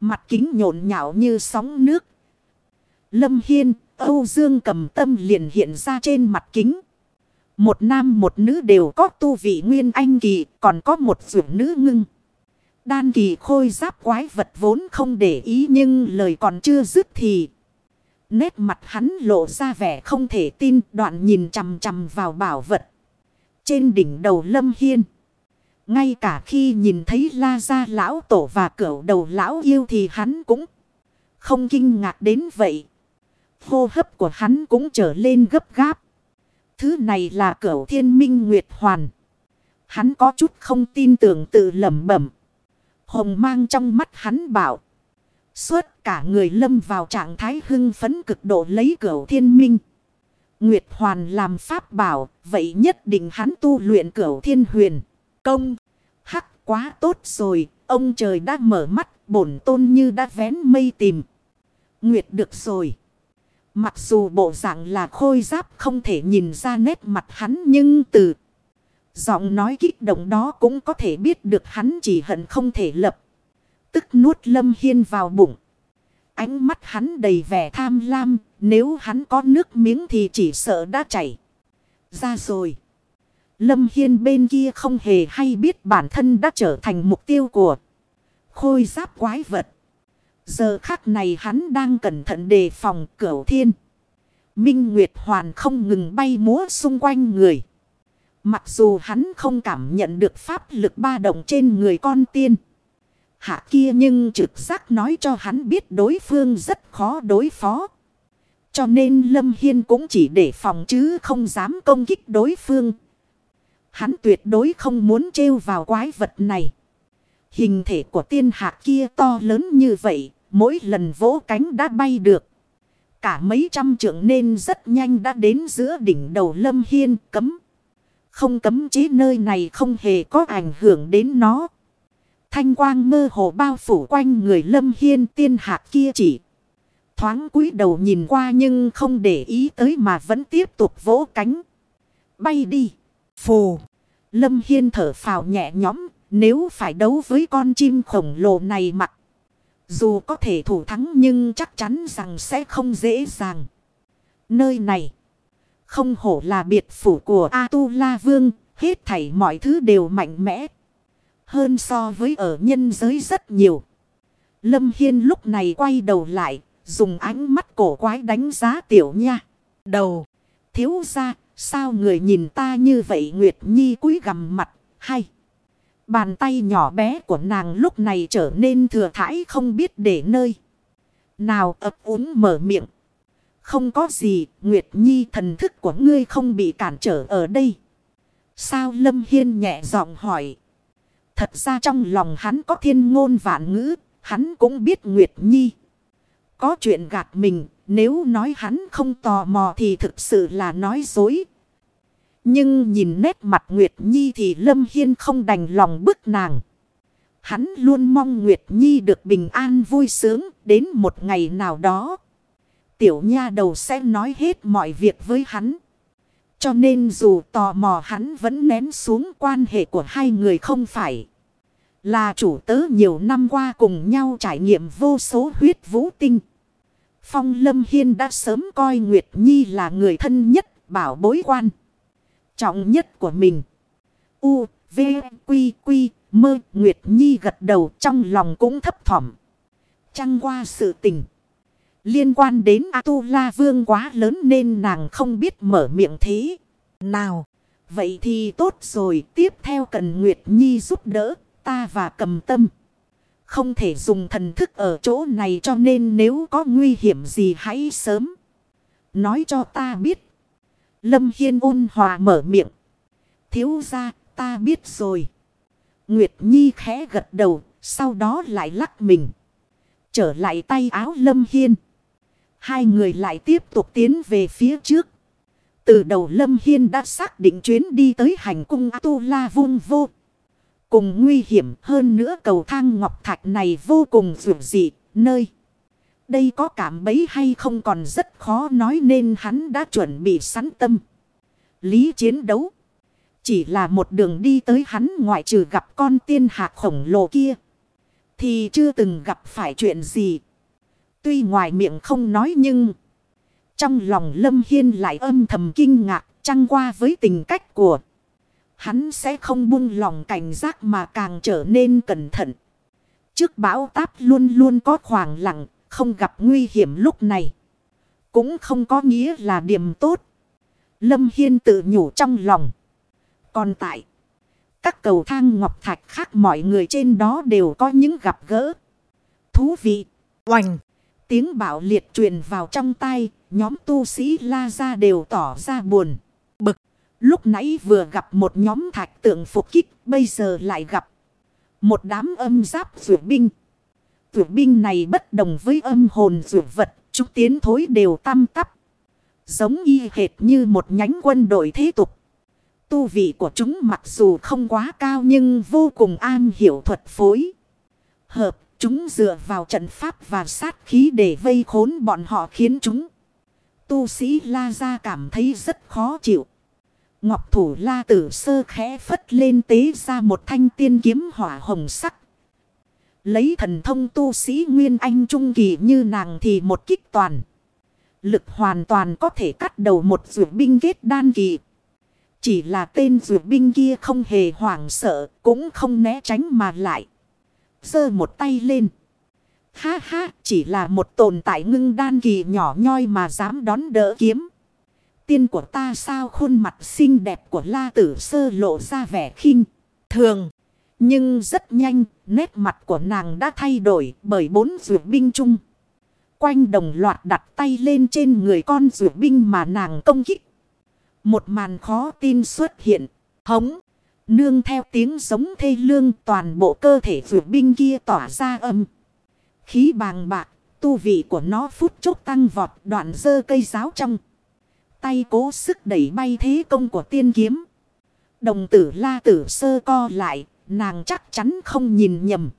Mặt kính nhộn nhạo như sóng nước. Lâm Hiên, Âu Dương cầm tâm liền hiện ra trên mặt kính. Một nam một nữ đều có tu vị nguyên anh kỳ, còn có một dưỡng nữ ngưng. Đan kỳ khôi giáp quái vật vốn không để ý nhưng lời còn chưa dứt thì. Nét mặt hắn lộ ra vẻ không thể tin, đoạn nhìn chằm chằm vào bảo vật. Trên đỉnh đầu lâm hiên. Ngay cả khi nhìn thấy la gia lão tổ và cửu đầu lão yêu thì hắn cũng không kinh ngạc đến vậy. Hô hấp của hắn cũng trở lên gấp gáp. Thứ này là cửu thiên minh nguyệt hoàn. Hắn có chút không tin tưởng tự lẩm bẩm. Hồng mang trong mắt hắn bảo. Suốt cả người lâm vào trạng thái hưng phấn cực độ lấy cửu thiên minh. Nguyệt hoàn làm pháp bảo. Vậy nhất định hắn tu luyện cửu thiên huyền. Công. Hắc quá tốt rồi. Ông trời đã mở mắt. Bổn tôn như đã vén mây tìm. Nguyệt được rồi. Mặc dù bộ dạng là khôi giáp không thể nhìn ra nét mặt hắn nhưng từ giọng nói kích động đó cũng có thể biết được hắn chỉ hận không thể lập. Tức nuốt Lâm Hiên vào bụng. Ánh mắt hắn đầy vẻ tham lam, nếu hắn có nước miếng thì chỉ sợ đã chảy ra rồi. Lâm Hiên bên kia không hề hay biết bản thân đã trở thành mục tiêu của khôi giáp quái vật. Giờ khắc này hắn đang cẩn thận đề phòng cửu thiên. Minh Nguyệt Hoàn không ngừng bay múa xung quanh người. Mặc dù hắn không cảm nhận được pháp lực ba động trên người con tiên. Hạ kia nhưng trực giác nói cho hắn biết đối phương rất khó đối phó. Cho nên Lâm Hiên cũng chỉ để phòng chứ không dám công kích đối phương. Hắn tuyệt đối không muốn trêu vào quái vật này. Hình thể của tiên hạ kia to lớn như vậy, mỗi lần vỗ cánh đã bay được. Cả mấy trăm trượng nên rất nhanh đã đến giữa đỉnh đầu Lâm Hiên cấm. Không cấm chế nơi này không hề có ảnh hưởng đến nó. Thanh quang mơ hồ bao phủ quanh người Lâm Hiên tiên hạc kia chỉ. Thoáng cúi đầu nhìn qua nhưng không để ý tới mà vẫn tiếp tục vỗ cánh. Bay đi. Phù. Lâm Hiên thở phào nhẹ nhõm. Nếu phải đấu với con chim khổng lồ này mặc. Dù có thể thủ thắng nhưng chắc chắn rằng sẽ không dễ dàng. Nơi này. Không hổ là biệt phủ của A-tu-la vương. Hết thảy mọi thứ đều mạnh mẽ. Hơn so với ở nhân giới rất nhiều. Lâm Hiên lúc này quay đầu lại. Dùng ánh mắt cổ quái đánh giá tiểu nha. Đầu. Thiếu ra. Sao người nhìn ta như vậy Nguyệt Nhi cúi gằm mặt. Hay. Bàn tay nhỏ bé của nàng lúc này trở nên thừa thải không biết để nơi. Nào ấp úng mở miệng. Không có gì, Nguyệt Nhi thần thức của ngươi không bị cản trở ở đây. Sao Lâm Hiên nhẹ giọng hỏi. Thật ra trong lòng hắn có thiên ngôn vạn ngữ, hắn cũng biết Nguyệt Nhi. Có chuyện gạt mình, nếu nói hắn không tò mò thì thực sự là nói dối. Nhưng nhìn nét mặt Nguyệt Nhi thì Lâm Hiên không đành lòng bức nàng. Hắn luôn mong Nguyệt Nhi được bình an vui sướng đến một ngày nào đó. Tiểu nha đầu sẽ nói hết mọi việc với hắn. Cho nên dù tò mò hắn vẫn nén xuống quan hệ của hai người không phải. Là chủ tớ nhiều năm qua cùng nhau trải nghiệm vô số huyết vũ tinh. Phong Lâm Hiên đã sớm coi Nguyệt Nhi là người thân nhất, bảo bối quan. Trọng nhất của mình. U, V, Quy, Quy, Mơ, Nguyệt Nhi gật đầu trong lòng cũng thấp thỏm. Trăng qua sự tình. Liên quan đến A-tu-la vương quá lớn nên nàng không biết mở miệng thế. Nào, vậy thì tốt rồi, tiếp theo cần Nguyệt Nhi giúp đỡ, ta và cầm tâm. Không thể dùng thần thức ở chỗ này cho nên nếu có nguy hiểm gì hãy sớm. Nói cho ta biết. Lâm Hiên ôn hòa mở miệng. Thiếu ra ta biết rồi. Nguyệt Nhi khẽ gật đầu. Sau đó lại lắc mình. Trở lại tay áo Lâm Hiên. Hai người lại tiếp tục tiến về phía trước. Từ đầu Lâm Hiên đã xác định chuyến đi tới hành cung Tu La vung vô. Cùng nguy hiểm hơn nữa cầu thang ngọc thạch này vô cùng dù dị, nơi. Đây có cảm bấy hay không còn rất khó nói nên hắn đã chuẩn bị sẵn tâm. Lý chiến đấu. Chỉ là một đường đi tới hắn ngoại trừ gặp con tiên hạc khổng lồ kia. Thì chưa từng gặp phải chuyện gì. Tuy ngoài miệng không nói nhưng. Trong lòng Lâm Hiên lại âm thầm kinh ngạc trăng qua với tình cách của hắn sẽ không buông lòng cảnh giác mà càng trở nên cẩn thận. Trước bão táp luôn luôn có khoảng lặng, không gặp nguy hiểm lúc này. Cũng không có nghĩa là điểm tốt. Lâm Hiên tự nhủ trong lòng. Còn tại, các cầu thang ngọc thạch khác mọi người trên đó đều có những gặp gỡ. Thú vị, oành, tiếng bạo liệt truyền vào trong tay, nhóm tu sĩ la ra đều tỏ ra buồn. Lúc nãy vừa gặp một nhóm thạch tượng phục kích, bây giờ lại gặp một đám âm giáp rượu binh. Rượu binh này bất đồng với âm hồn rượu vật, chúng tiến thối đều tam tắp. Giống y hệt như một nhánh quân đội thế tục. Tu vị của chúng mặc dù không quá cao nhưng vô cùng an hiểu thuật phối. Hợp, chúng dựa vào trận pháp và sát khí để vây khốn bọn họ khiến chúng. Tu sĩ La Gia cảm thấy rất khó chịu. Ngọc thủ la tử sơ khẽ phất lên tế ra một thanh tiên kiếm hỏa hồng sắc. Lấy thần thông tu sĩ Nguyên Anh Trung Kỳ như nàng thì một kích toàn. Lực hoàn toàn có thể cắt đầu một rượu binh kết đan kỳ. Chỉ là tên rượu binh kia không hề hoảng sợ, cũng không né tránh mà lại. Giơ một tay lên. Ha ha, chỉ là một tồn tại ngưng đan kỳ nhỏ nhoi mà dám đón đỡ kiếm tiên của ta sao khuôn mặt xinh đẹp của la tử sơ lộ ra vẻ khinh, thường. Nhưng rất nhanh, nét mặt của nàng đã thay đổi bởi bốn rượu binh chung. Quanh đồng loạt đặt tay lên trên người con rượu binh mà nàng công kích. Một màn khó tin xuất hiện, hống. Nương theo tiếng giống thê lương toàn bộ cơ thể rượu binh kia tỏa ra âm. Khí bàng bạc, tu vị của nó phút chốc tăng vọt đoạn dơ cây giáo trong tay cố sức đẩy bay thế công của tiên kiếm. Đồng tử la tử sơ co lại, nàng chắc chắn không nhìn nhầm.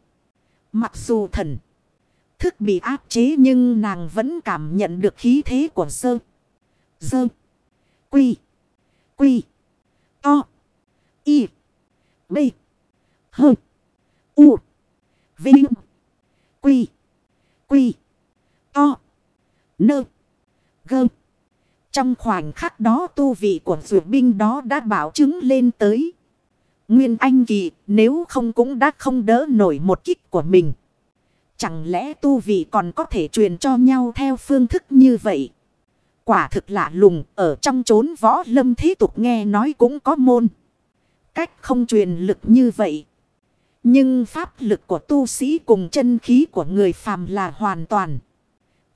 Mặc dù thần thức bị áp chế nhưng nàng vẫn cảm nhận được khí thế của sơ. Sơ. Quy. Quy. To. Y. B. H. U. Vinh. Quy. Quy. To. Nơ. Gơm. Trong khoảnh khắc đó tu vị của dụ binh đó đã bảo chứng lên tới. Nguyên Anh Kỳ, nếu không cũng đã không đỡ nổi một kích của mình. Chẳng lẽ tu vị còn có thể truyền cho nhau theo phương thức như vậy? Quả thực lạ lùng, ở trong chốn võ lâm thế tục nghe nói cũng có môn. Cách không truyền lực như vậy. Nhưng pháp lực của tu sĩ cùng chân khí của người phàm là hoàn toàn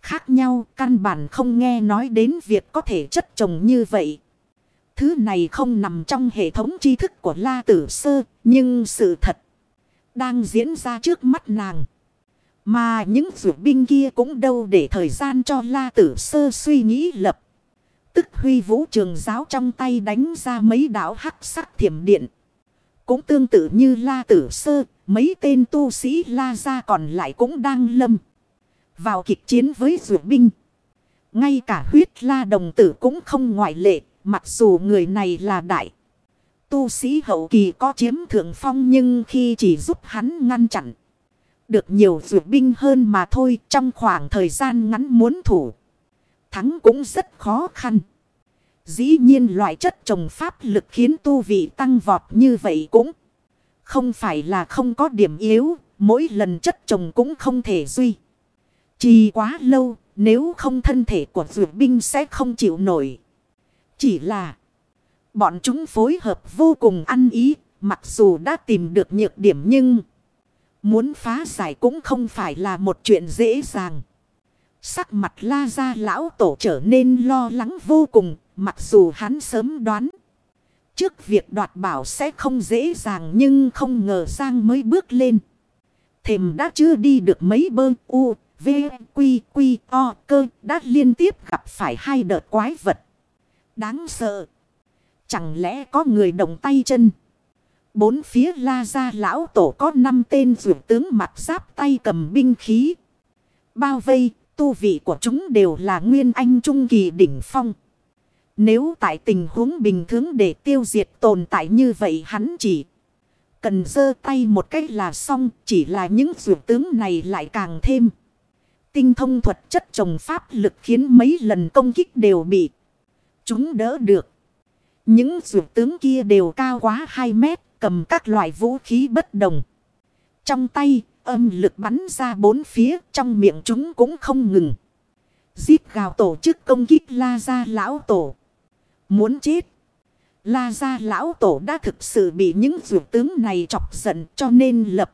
khác nhau căn bản không nghe nói đến việc có thể chất trồng như vậy. Thứ này không nằm trong hệ thống tri thức của La Tử Sơ, nhưng sự thật đang diễn ra trước mắt nàng. Mà những rượu binh kia cũng đâu để thời gian cho La Tử Sơ suy nghĩ lập. Tức huy vũ trường giáo trong tay đánh ra mấy đảo hắc sắc thiểm điện. Cũng tương tự như La Tử Sơ, mấy tên tu sĩ La Gia còn lại cũng đang lâm. Vào kịch chiến với rượu binh. Ngay cả huyết La Đồng Tử cũng không ngoại lệ, mặc dù người này là đại. Tu sĩ hậu kỳ có chiếm thượng phong nhưng khi chỉ giúp hắn ngăn chặn. Được nhiều rượu binh hơn mà thôi trong khoảng thời gian ngắn muốn thủ. Thắng cũng rất khó khăn. Dĩ nhiên loại chất trồng pháp lực khiến tu vị tăng vọt như vậy cũng không phải là không có điểm yếu. Mỗi lần chất trồng cũng không thể duy. Chỉ quá lâu nếu không thân thể của dược binh sẽ không chịu nổi. Chỉ là bọn chúng phối hợp vô cùng ăn ý. Mặc dù đã tìm được nhược điểm nhưng muốn phá giải cũng không phải là một chuyện dễ dàng. Sắc mặt la ra lão tổ trở nên lo lắng vô cùng. Mặc dù hắn sớm đoán. Trước việc đoạt bảo sẽ không dễ dàng nhưng không ngờ Giang mới bước lên. Thềm đã chưa đi được mấy bơ u, v, quy, quy, o, cơ đã liên tiếp gặp phải hai đợt quái vật. Đáng sợ. Chẳng lẽ có người động tay chân. Bốn phía la ra lão tổ có năm tên rượu tướng mặt giáp tay cầm binh khí. Bao vây, tu vị của chúng đều là nguyên anh trung kỳ đỉnh phong. Nếu tại tình huống bình thường để tiêu diệt tồn tại như vậy hắn chỉ cần giơ tay một cách là xong chỉ là những rượu tướng này lại càng thêm. Tinh thông thuật chất trồng pháp lực khiến mấy lần công kích đều bị chúng đỡ được. Những rượu tướng kia đều cao quá 2 mét, cầm các loại vũ khí bất đồng. Trong tay, âm lực bắn ra bốn phía, trong miệng chúng cũng không ngừng. Giết gào tổ chức công kích la ra lão tổ. Muốn chết. La gia lão tổ đã thực sự bị những rượu tướng này chọc giận cho nên lập.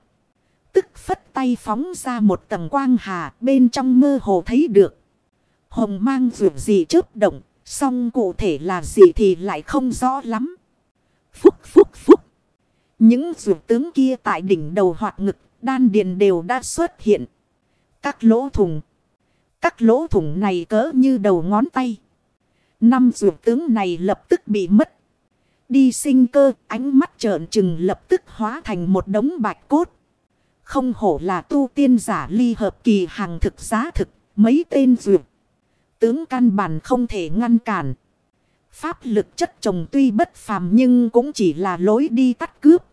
Phất tay phóng ra một tầng quang hà bên trong mơ hồ thấy được. Hồng mang rượu gì chớp động. song cụ thể là gì thì lại không rõ lắm. Phúc phúc phúc. Những rượu tướng kia tại đỉnh đầu hoạt ngực đan điền đều đã xuất hiện. Các lỗ thùng. Các lỗ thủng này cỡ như đầu ngón tay. Năm rượu tướng này lập tức bị mất. Đi sinh cơ, ánh mắt trợn trừng lập tức hóa thành một đống bạch cốt. Không hổ là tu tiên giả ly hợp kỳ hàng thực giá thực, mấy tên dược. Tướng căn bản không thể ngăn cản. Pháp lực chất chồng tuy bất phàm nhưng cũng chỉ là lối đi tắt cướp.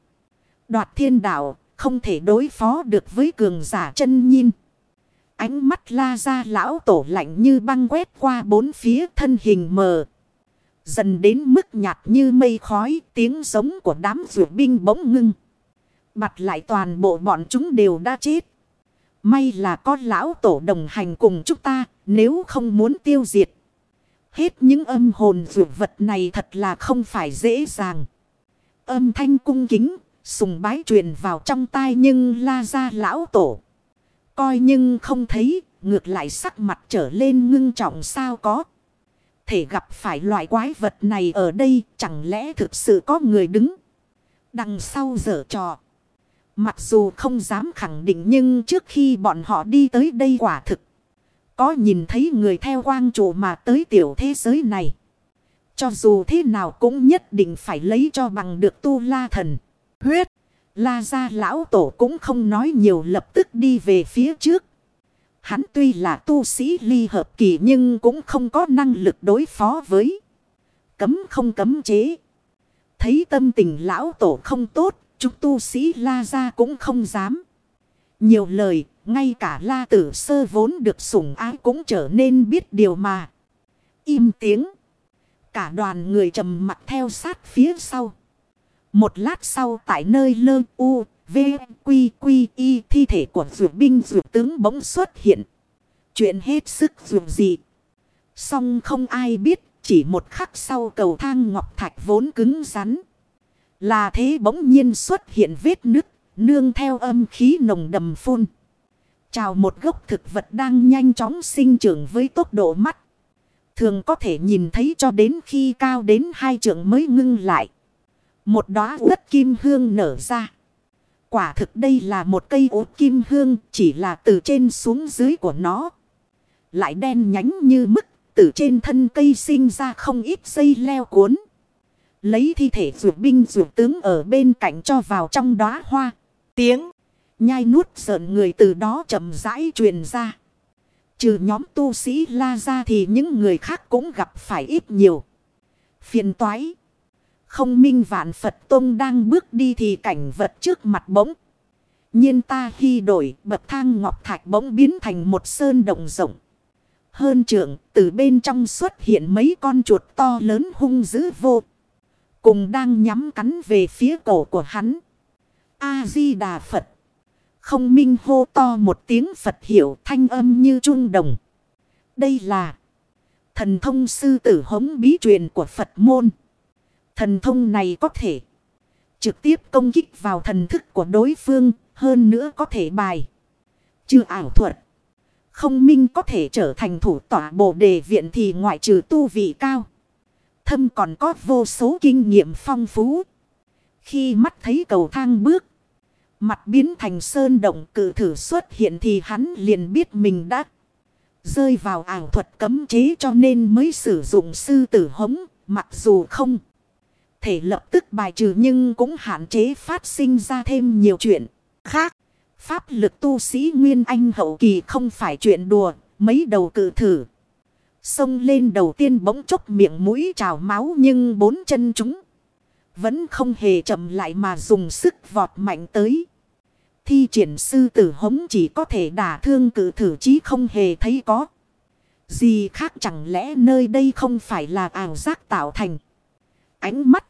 Đoạt thiên đạo, không thể đối phó được với cường giả chân nhìn. Ánh mắt la ra lão tổ lạnh như băng quét qua bốn phía thân hình mờ. Dần đến mức nhạt như mây khói tiếng giống của đám rượu binh bỗng ngưng. Bặt lại toàn bộ bọn chúng đều đã chết. May là có lão tổ đồng hành cùng chúng ta nếu không muốn tiêu diệt. Hết những âm hồn rượu vật này thật là không phải dễ dàng. Âm thanh cung kính, sùng bái truyền vào trong tai nhưng la ra lão tổ. Coi nhưng không thấy, ngược lại sắc mặt trở lên ngưng trọng sao có. Thể gặp phải loại quái vật này ở đây chẳng lẽ thực sự có người đứng. Đằng sau dở trò. Mặc dù không dám khẳng định nhưng trước khi bọn họ đi tới đây quả thực. Có nhìn thấy người theo quang chủ mà tới tiểu thế giới này. Cho dù thế nào cũng nhất định phải lấy cho bằng được tu la thần. Huyết. La gia lão tổ cũng không nói nhiều lập tức đi về phía trước. Hắn tuy là tu sĩ ly hợp kỳ nhưng cũng không có năng lực đối phó với. Cấm không cấm chế. Thấy tâm tình lão tổ không tốt, chúng tu sĩ la ra cũng không dám. Nhiều lời, ngay cả la tử sơ vốn được sủng ái cũng trở nên biết điều mà. Im tiếng. Cả đoàn người trầm mặt theo sát phía sau. Một lát sau tại nơi lơ u, v, quy, quy, y thi thể của dược binh dược tướng bỗng xuất hiện. Chuyện hết sức dược gì. Xong không ai biết, chỉ một khắc sau cầu thang ngọc thạch vốn cứng rắn. Là thế bỗng nhiên xuất hiện vết nứt, nương theo âm khí nồng đầm phun Chào một gốc thực vật đang nhanh chóng sinh trưởng với tốc độ mắt. Thường có thể nhìn thấy cho đến khi cao đến hai trượng mới ngưng lại. Một đóa đất kim hương nở ra. Quả thực đây là một cây ốt kim hương chỉ là từ trên xuống dưới của nó. Lại đen nhánh như mức từ trên thân cây sinh ra không ít dây leo cuốn. Lấy thi thể ruột binh ruột tướng ở bên cạnh cho vào trong đóa hoa. Tiếng nhai nuốt sợn người từ đó chậm rãi truyền ra. Trừ nhóm tu sĩ la ra thì những người khác cũng gặp phải ít nhiều. Phiền toái. Không minh vạn Phật Tông đang bước đi thì cảnh vật trước mặt bỗng. nhiên ta khi đổi, bậc thang ngọc thạch bỗng biến thành một sơn động rộng. Hơn trưởng từ bên trong xuất hiện mấy con chuột to lớn hung dữ vô. Cùng đang nhắm cắn về phía cổ của hắn. A-di-đà Phật. Không minh hô to một tiếng Phật hiểu thanh âm như trung đồng. Đây là thần thông sư tử hống bí truyền của Phật môn. Thần thông này có thể trực tiếp công kích vào thần thức của đối phương, hơn nữa có thể bài. chưa ảo thuật. Không minh có thể trở thành thủ tỏa bồ đề viện thì ngoại trừ tu vị cao. Thâm còn có vô số kinh nghiệm phong phú. Khi mắt thấy cầu thang bước. Mặt biến thành sơn động cử thử xuất hiện thì hắn liền biết mình đã rơi vào ảo thuật cấm chế cho nên mới sử dụng sư tử hống. Mặc dù không thể lập tức bài trừ nhưng cũng hạn chế phát sinh ra thêm nhiều chuyện khác. Pháp lực tu sĩ Nguyên Anh hậu kỳ không phải chuyện đùa, mấy đầu cự thử. Xông lên đầu tiên bỗng chốc miệng mũi trào máu nhưng bốn chân chúng. Vẫn không hề chậm lại mà dùng sức vọt mạnh tới. Thi triển sư tử hống chỉ có thể đả thương cử thử chí không hề thấy có. Gì khác chẳng lẽ nơi đây không phải là ảo giác tạo thành. Ánh mắt.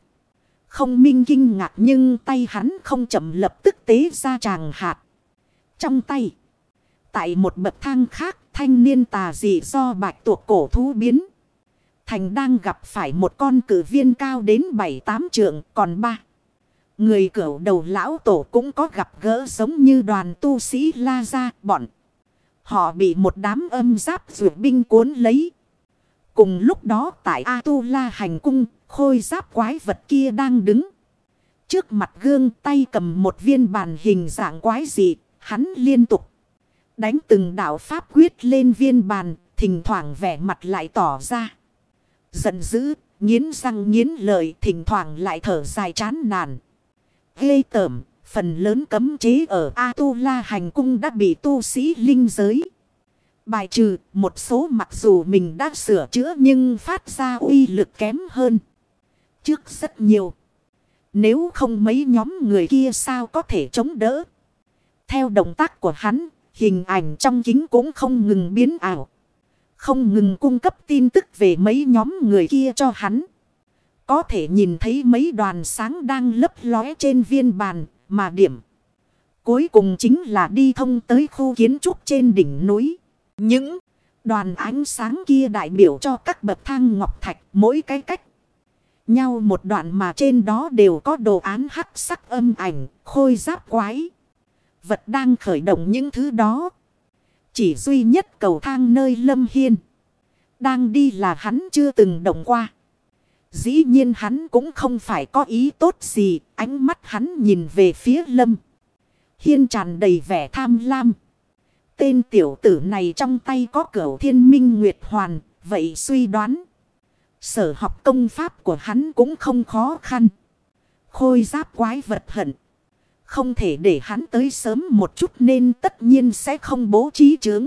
Không minh kinh ngạc nhưng tay hắn không chậm lập tức tế ra tràng hạt. Trong tay. Tại một bậc thang khác thanh niên tà dị do bạch tuộc cổ thú biến. Thành đang gặp phải một con cử viên cao đến 7-8 trượng còn ba. Người cửu đầu lão tổ cũng có gặp gỡ giống như đoàn tu sĩ la ra bọn. Họ bị một đám âm giáp rượu binh cuốn lấy. Cùng lúc đó tại A-tu-la hành cung, khôi giáp quái vật kia đang đứng. Trước mặt gương tay cầm một viên bàn hình dạng quái dị, hắn liên tục. Đánh từng đạo pháp quyết lên viên bàn, thỉnh thoảng vẻ mặt lại tỏ ra. Giận dữ, nghiến răng nghiến lợi, thỉnh thoảng lại thở dài chán nản. Ghê tởm, phần lớn cấm chế ở A-tu-la hành cung đã bị tu sĩ linh giới. Bài trừ, một số mặc dù mình đã sửa chữa nhưng phát ra uy lực kém hơn. Trước rất nhiều. Nếu không mấy nhóm người kia sao có thể chống đỡ. Theo động tác của hắn, hình ảnh trong kính cũng không ngừng biến ảo. Không ngừng cung cấp tin tức về mấy nhóm người kia cho hắn. Có thể nhìn thấy mấy đoàn sáng đang lấp lóe trên viên bàn, mà điểm. Cuối cùng chính là đi thông tới khu kiến trúc trên đỉnh núi. Những đoàn ánh sáng kia đại biểu cho các bậc thang ngọc thạch mỗi cái cách. Nhau một đoạn mà trên đó đều có đồ án hắc sắc âm ảnh, khôi giáp quái. Vật đang khởi động những thứ đó. Chỉ duy nhất cầu thang nơi lâm hiên. Đang đi là hắn chưa từng động qua. Dĩ nhiên hắn cũng không phải có ý tốt gì. Ánh mắt hắn nhìn về phía lâm. Hiên tràn đầy vẻ tham lam. Tên tiểu tử này trong tay có cửu thiên minh nguyệt hoàn. Vậy suy đoán. Sở học công pháp của hắn cũng không khó khăn. Khôi giáp quái vật hận. Không thể để hắn tới sớm một chút nên tất nhiên sẽ không bố trí chướng.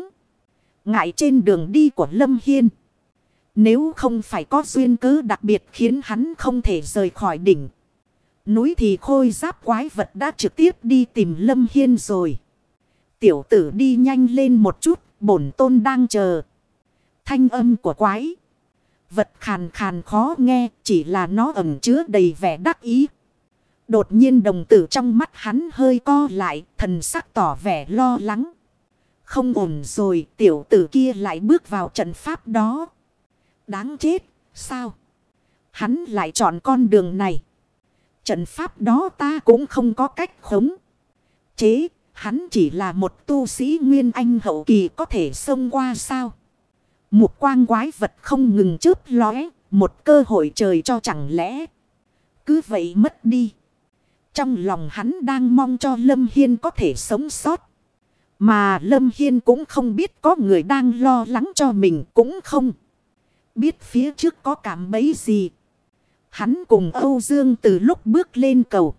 Ngại trên đường đi của Lâm Hiên. Nếu không phải có duyên cớ đặc biệt khiến hắn không thể rời khỏi đỉnh. Núi thì khôi giáp quái vật đã trực tiếp đi tìm Lâm Hiên rồi. Tiểu tử đi nhanh lên một chút, bổn tôn đang chờ. Thanh âm của quái. Vật khàn khàn khó nghe, chỉ là nó ẩm chứa đầy vẻ đắc ý. Đột nhiên đồng tử trong mắt hắn hơi co lại, thần sắc tỏ vẻ lo lắng. Không ổn rồi, tiểu tử kia lại bước vào trận pháp đó. Đáng chết, sao? Hắn lại chọn con đường này. Trận pháp đó ta cũng không có cách khống. Chế, Hắn chỉ là một tu sĩ nguyên anh hậu kỳ có thể xông qua sao. Một quang quái vật không ngừng chớp lóe. Một cơ hội trời cho chẳng lẽ. Cứ vậy mất đi. Trong lòng hắn đang mong cho Lâm Hiên có thể sống sót. Mà Lâm Hiên cũng không biết có người đang lo lắng cho mình cũng không. Biết phía trước có cảm bấy gì. Hắn cùng Âu Dương từ lúc bước lên cầu.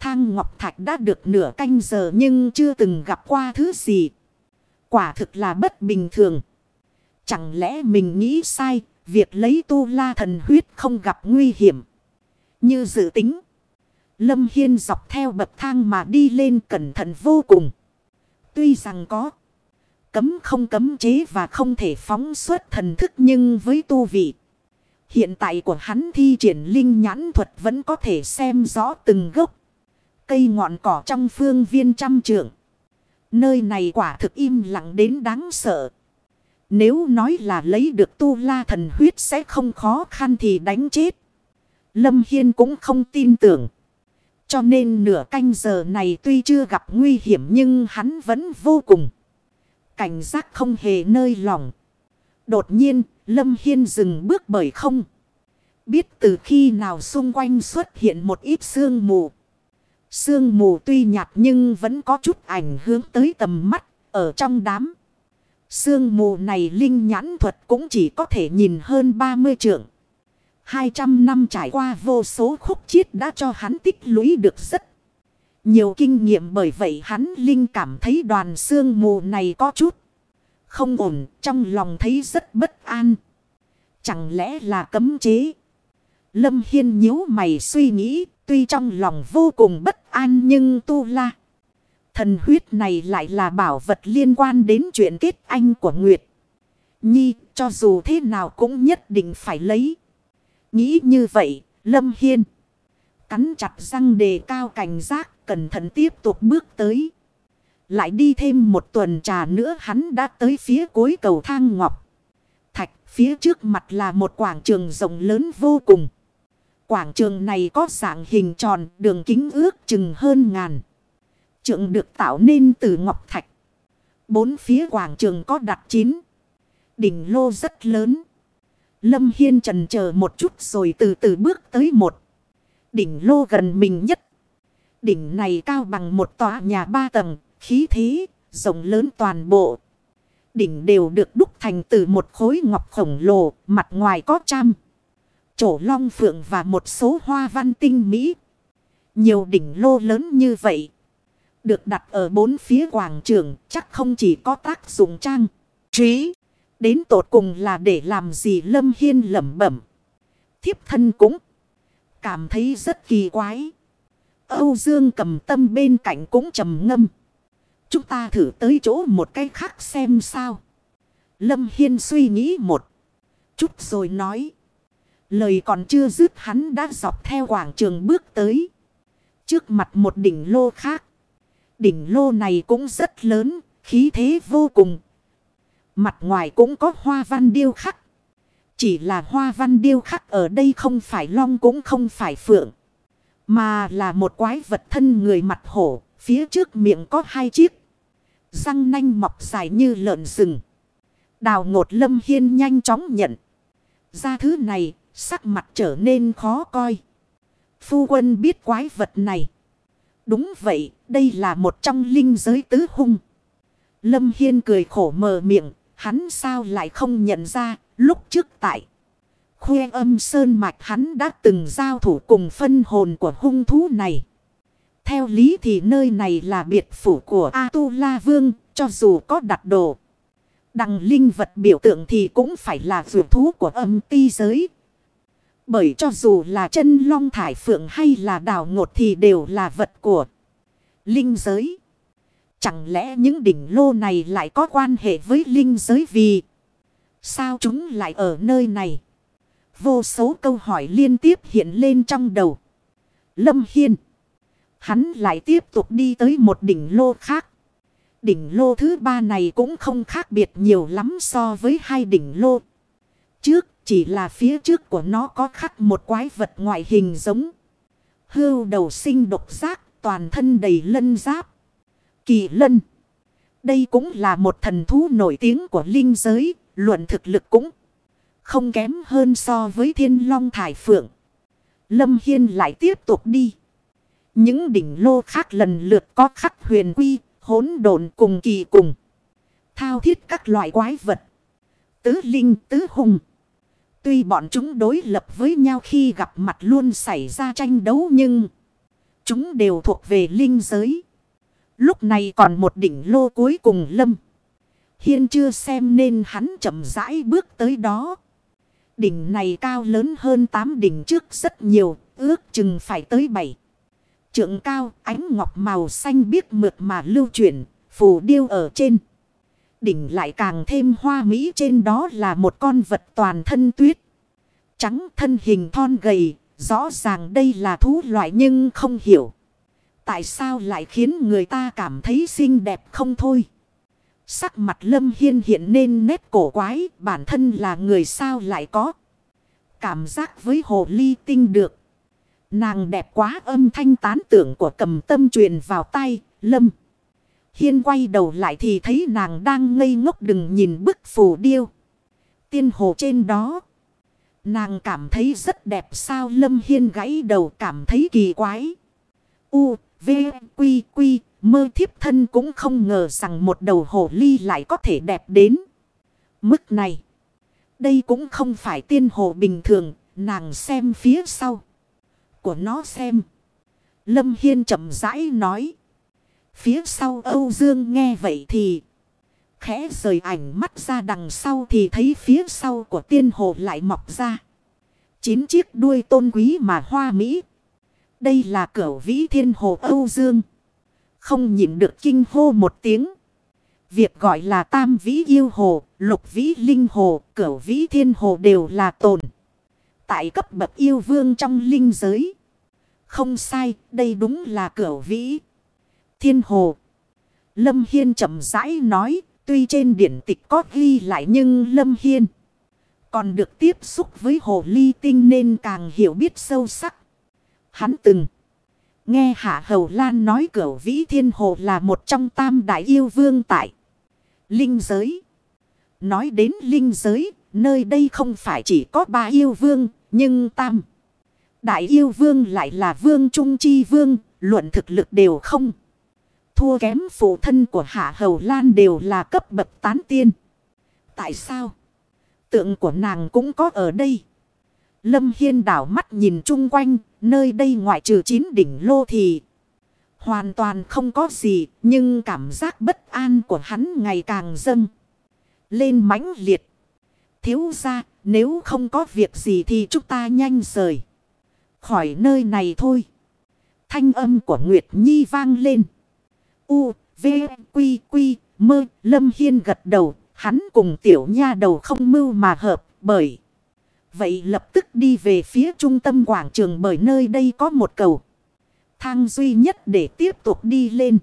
Thang Ngọc Thạch đã được nửa canh giờ nhưng chưa từng gặp qua thứ gì. Quả thực là bất bình thường. Chẳng lẽ mình nghĩ sai, việc lấy tu la thần huyết không gặp nguy hiểm. Như dự tính. Lâm Hiên dọc theo bậc thang mà đi lên cẩn thận vô cùng. Tuy rằng có cấm không cấm chế và không thể phóng xuất thần thức nhưng với tu vị. Hiện tại của hắn thi triển linh nhãn thuật vẫn có thể xem rõ từng gốc. Cây ngọn cỏ trong phương viên trăm trượng. Nơi này quả thực im lặng đến đáng sợ. Nếu nói là lấy được tu la thần huyết sẽ không khó khăn thì đánh chết. Lâm Hiên cũng không tin tưởng. Cho nên nửa canh giờ này tuy chưa gặp nguy hiểm nhưng hắn vẫn vô cùng. Cảnh giác không hề nơi lòng. Đột nhiên, Lâm Hiên dừng bước bởi không. Biết từ khi nào xung quanh xuất hiện một ít sương mù. Sương mù tuy nhạt nhưng vẫn có chút ảnh hướng tới tầm mắt ở trong đám. Sương mù này linh nhãn thuật cũng chỉ có thể nhìn hơn 30 trượng. 200 năm trải qua vô số khúc chiết đã cho hắn tích lũy được rất nhiều kinh nghiệm bởi vậy hắn linh cảm thấy đoàn xương mù này có chút không ổn, trong lòng thấy rất bất an. Chẳng lẽ là cấm chế? Lâm Hiên nhíu mày suy nghĩ, tuy trong lòng vô cùng bất an nhưng tu la. Thần huyết này lại là bảo vật liên quan đến chuyện kết anh của Nguyệt. Nhi, cho dù thế nào cũng nhất định phải lấy. Nghĩ như vậy, Lâm Hiên. Cắn chặt răng đề cao cảnh giác, cẩn thận tiếp tục bước tới. Lại đi thêm một tuần trà nữa hắn đã tới phía cuối cầu thang ngọc. Thạch, phía trước mặt là một quảng trường rộng lớn vô cùng. Quảng trường này có dạng hình tròn, đường kính ước chừng hơn ngàn. Trượng được tạo nên từ ngọc thạch. Bốn phía quảng trường có đặt chín. Đỉnh lô rất lớn. Lâm Hiên trần chờ một chút rồi từ từ bước tới một. Đỉnh lô gần mình nhất. Đỉnh này cao bằng một tòa nhà ba tầng, khí thế, rộng lớn toàn bộ. Đỉnh đều được đúc thành từ một khối ngọc khổng lồ, mặt ngoài có trăm. Trổ long phượng và một số hoa văn tinh mỹ. Nhiều đỉnh lô lớn như vậy. Được đặt ở bốn phía quảng trường chắc không chỉ có tác dụng trang, trí. Đến tột cùng là để làm gì Lâm Hiên lẩm bẩm. Thiếp thân cũng cảm thấy rất kỳ quái. Âu Dương cầm tâm bên cạnh cũng trầm ngâm. Chúng ta thử tới chỗ một cái khác xem sao. Lâm Hiên suy nghĩ một chút rồi nói. Lời còn chưa dứt hắn đã dọc theo quảng trường bước tới. Trước mặt một đỉnh lô khác. Đỉnh lô này cũng rất lớn, khí thế vô cùng, Mặt ngoài cũng có hoa văn điêu khắc. Chỉ là hoa văn điêu khắc ở đây không phải long cũng không phải phượng. Mà là một quái vật thân người mặt hổ. Phía trước miệng có hai chiếc. Răng nanh mọc dài như lợn rừng. Đào ngột lâm hiên nhanh chóng nhận. Ra thứ này sắc mặt trở nên khó coi. Phu quân biết quái vật này. Đúng vậy, đây là một trong linh giới tứ hung. Lâm Hiên cười khổ mờ miệng, Hắn sao lại không nhận ra, lúc trước tại. Khuê âm sơn mạch hắn đã từng giao thủ cùng phân hồn của hung thú này. Theo lý thì nơi này là biệt phủ của A-tu-la vương cho dù có đặt đồ. Đằng linh vật biểu tượng thì cũng phải là dù thú của âm ti giới. Bởi cho dù là chân long thải phượng hay là đào ngột thì đều là vật của linh giới. Chẳng lẽ những đỉnh lô này lại có quan hệ với linh giới vì sao chúng lại ở nơi này? Vô số câu hỏi liên tiếp hiện lên trong đầu. Lâm Hiên. Hắn lại tiếp tục đi tới một đỉnh lô khác. Đỉnh lô thứ ba này cũng không khác biệt nhiều lắm so với hai đỉnh lô. Trước, chỉ là phía trước của nó có khắc một quái vật ngoại hình giống. Hưu đầu sinh độc giác, toàn thân đầy lân giáp. Kỳ lân. Đây cũng là một thần thú nổi tiếng của linh giới. Luận thực lực cũng không kém hơn so với thiên long thải phượng. Lâm Hiên lại tiếp tục đi. Những đỉnh lô khác lần lượt có khắc huyền quy, hỗn độn cùng kỳ cùng. Thao thiết các loại quái vật. Tứ linh tứ hùng. Tuy bọn chúng đối lập với nhau khi gặp mặt luôn xảy ra tranh đấu nhưng chúng đều thuộc về linh giới. Lúc này còn một đỉnh lô cuối cùng lâm. Hiên chưa xem nên hắn chậm rãi bước tới đó. Đỉnh này cao lớn hơn 8 đỉnh trước rất nhiều, ước chừng phải tới 7. Trượng cao, ánh ngọc màu xanh biếc mượt mà lưu chuyển, phù điêu ở trên. Đỉnh lại càng thêm hoa mỹ trên đó là một con vật toàn thân tuyết. Trắng thân hình thon gầy, rõ ràng đây là thú loại nhưng không hiểu. Tại sao lại khiến người ta cảm thấy xinh đẹp không thôi. Sắc mặt lâm hiên hiện nên nét cổ quái, bản thân là người sao lại có. Cảm giác với hồ ly tinh được. Nàng đẹp quá âm thanh tán tưởng của cầm tâm truyền vào tay, lâm. Hiên quay đầu lại thì thấy nàng đang ngây ngốc đừng nhìn bức phù điêu. Tiên hồ trên đó. Nàng cảm thấy rất đẹp sao lâm hiên gãy đầu cảm thấy kỳ quái. U, V, Quy, Quy, mơ thiếp thân cũng không ngờ rằng một đầu hồ ly lại có thể đẹp đến. Mức này. Đây cũng không phải tiên hồ bình thường, nàng xem phía sau. Của nó xem. Lâm Hiên chậm rãi nói. Phía sau Âu Dương nghe vậy thì. Khẽ rời ảnh mắt ra đằng sau thì thấy phía sau của tiên hồ lại mọc ra. Chín chiếc đuôi tôn quý mà hoa mỹ. Đây là cửa vĩ thiên hồ Âu Dương. Không nhịn được kinh hô một tiếng. Việc gọi là tam vĩ yêu hồ, lục vĩ linh hồ, cửa vĩ thiên hồ đều là tồn. Tại cấp bậc yêu vương trong linh giới. Không sai, đây đúng là cửa vĩ. Thiên hồ. Lâm Hiên chậm rãi nói, tuy trên điển tịch có ghi lại nhưng Lâm Hiên còn được tiếp xúc với hồ ly tinh nên càng hiểu biết sâu sắc. Hắn từng nghe Hạ Hầu Lan nói cửu vĩ thiên hồ là một trong tam đại yêu vương tại linh giới. Nói đến linh giới, nơi đây không phải chỉ có ba yêu vương, nhưng tam. Đại yêu vương lại là vương trung chi vương, luận thực lực đều không. Thua kém phụ thân của Hạ Hầu Lan đều là cấp bậc tán tiên. Tại sao? Tượng của nàng cũng có ở đây. Lâm Hiên đảo mắt nhìn chung quanh, nơi đây ngoại trừ chín đỉnh lô thì hoàn toàn không có gì, nhưng cảm giác bất an của hắn ngày càng dâng lên mãnh liệt. Thiếu ra, nếu không có việc gì thì chúng ta nhanh rời khỏi nơi này thôi. Thanh âm của Nguyệt Nhi vang lên. U, V, Quy, Quy, Mơ, Lâm Hiên gật đầu, hắn cùng tiểu nha đầu không mưu mà hợp, bởi... Vậy lập tức đi về phía trung tâm quảng trường bởi nơi đây có một cầu. Thang duy nhất để tiếp tục đi lên.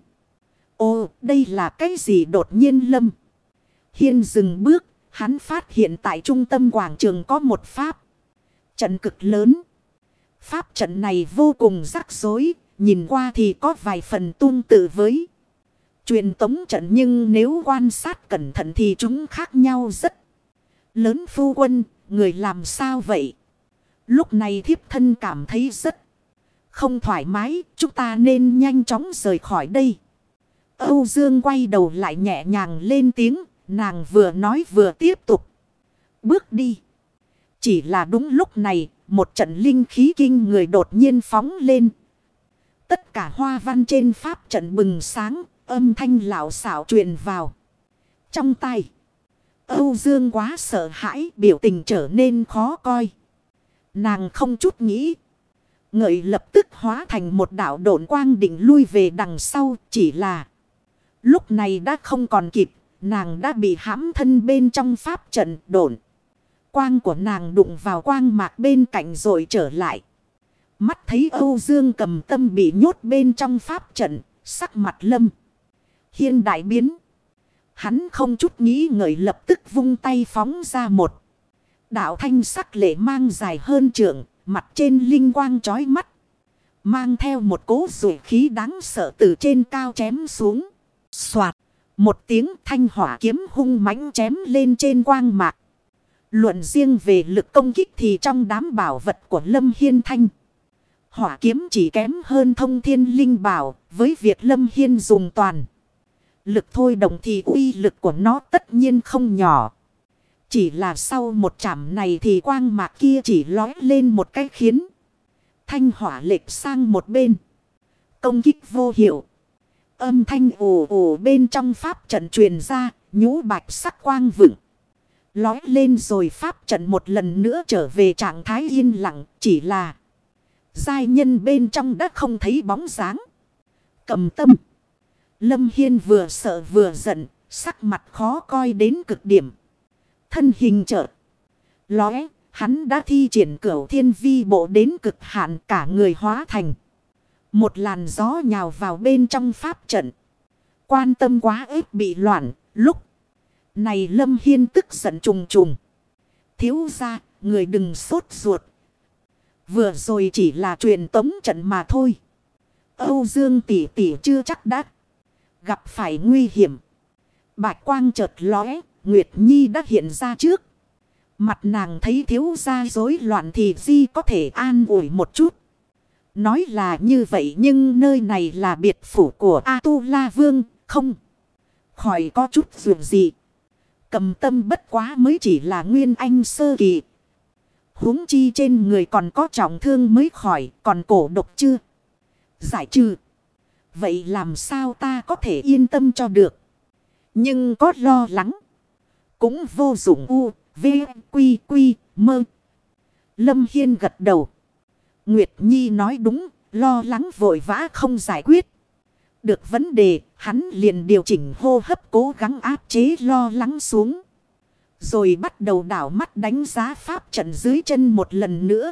Ồ, đây là cái gì đột nhiên lâm. Hiên dừng bước, hắn phát hiện tại trung tâm quảng trường có một pháp. Trận cực lớn. Pháp trận này vô cùng rắc rối, nhìn qua thì có vài phần tương tự với truyền tống trận nhưng nếu quan sát cẩn thận thì chúng khác nhau rất lớn phu quân, người làm sao vậy? Lúc này thiếp thân cảm thấy rất không thoải mái, chúng ta nên nhanh chóng rời khỏi đây. Âu Dương quay đầu lại nhẹ nhàng lên tiếng, nàng vừa nói vừa tiếp tục. Bước đi. Chỉ là đúng lúc này, một trận linh khí kinh người đột nhiên phóng lên. Tất cả hoa văn trên pháp trận bừng sáng, âm thanh lão xảo truyền vào. Trong tay. Âu Dương quá sợ hãi, biểu tình trở nên khó coi. Nàng không chút nghĩ. Ngợi lập tức hóa thành một đảo độn quang định lui về đằng sau chỉ là. Lúc này đã không còn kịp, nàng đã bị hãm thân bên trong pháp trận độn. Quang của nàng đụng vào quang mạc bên cạnh rồi trở lại. Mắt thấy Âu Dương cầm tâm bị nhốt bên trong pháp trận, sắc mặt lâm. Hiên đại biến. Hắn không chút nghĩ ngợi lập tức vung tay phóng ra một. Đạo thanh sắc lệ mang dài hơn trượng, mặt trên linh quang chói mắt. Mang theo một cố rủi khí đáng sợ từ trên cao chém xuống. Xoạt. Một tiếng thanh hỏa kiếm hung mãnh chém lên trên quang mạc. Luận riêng về lực công kích thì trong đám bảo vật của Lâm Hiên Thanh. Hỏa kiếm chỉ kém hơn thông thiên linh bảo với việc Lâm Hiên dùng toàn. Lực thôi đồng thì uy lực của nó tất nhiên không nhỏ. Chỉ là sau một chạm này thì quang mạc kia chỉ lói lên một cái khiến. Thanh hỏa lệch sang một bên. Công kích vô hiệu. Âm thanh ồ ồ bên trong pháp trận truyền ra, nhũ bạch sắc quang vựng. Lói lên rồi pháp trận một lần nữa trở về trạng thái yên lặng, chỉ là giai nhân bên trong đã không thấy bóng dáng. Cầm tâm. Lâm Hiên vừa sợ vừa giận, sắc mặt khó coi đến cực điểm. Thân hình chợt lóe, hắn đã thi triển cửu thiên vi bộ đến cực hạn cả người hóa thành. Một làn gió nhào vào bên trong pháp trận. Quan tâm quá ếp bị loạn, lúc này Lâm Hiên tức giận trùng trùng. Thiếu ra, người đừng sốt ruột. Vừa rồi chỉ là truyền tống trận mà thôi. Âu Dương tỷ tỷ chưa chắc đã gặp phải nguy hiểm. Bạch quang chợt lóe, Nguyệt Nhi đã hiện ra trước. Mặt nàng thấy thiếu gia rối loạn thì di có thể an ủi một chút. Nói là như vậy nhưng nơi này là biệt phủ của A-tu-la vương, không. Khỏi có chút dù gì. Cầm tâm bất quá mới chỉ là nguyên anh sơ kỳ. huống chi trên người còn có trọng thương mới khỏi, còn cổ độc chưa? Giải trừ. Vậy làm sao ta có thể yên tâm cho được? Nhưng có lo lắng. Cũng vô dụng u, v, quy, quy, mơ. Lâm Hiên gật đầu. Nguyệt Nhi nói đúng, lo lắng vội vã không giải quyết. Được vấn đề, hắn liền điều chỉnh hô hấp cố gắng áp chế lo lắng xuống. Rồi bắt đầu đảo mắt đánh giá pháp trận dưới chân một lần nữa.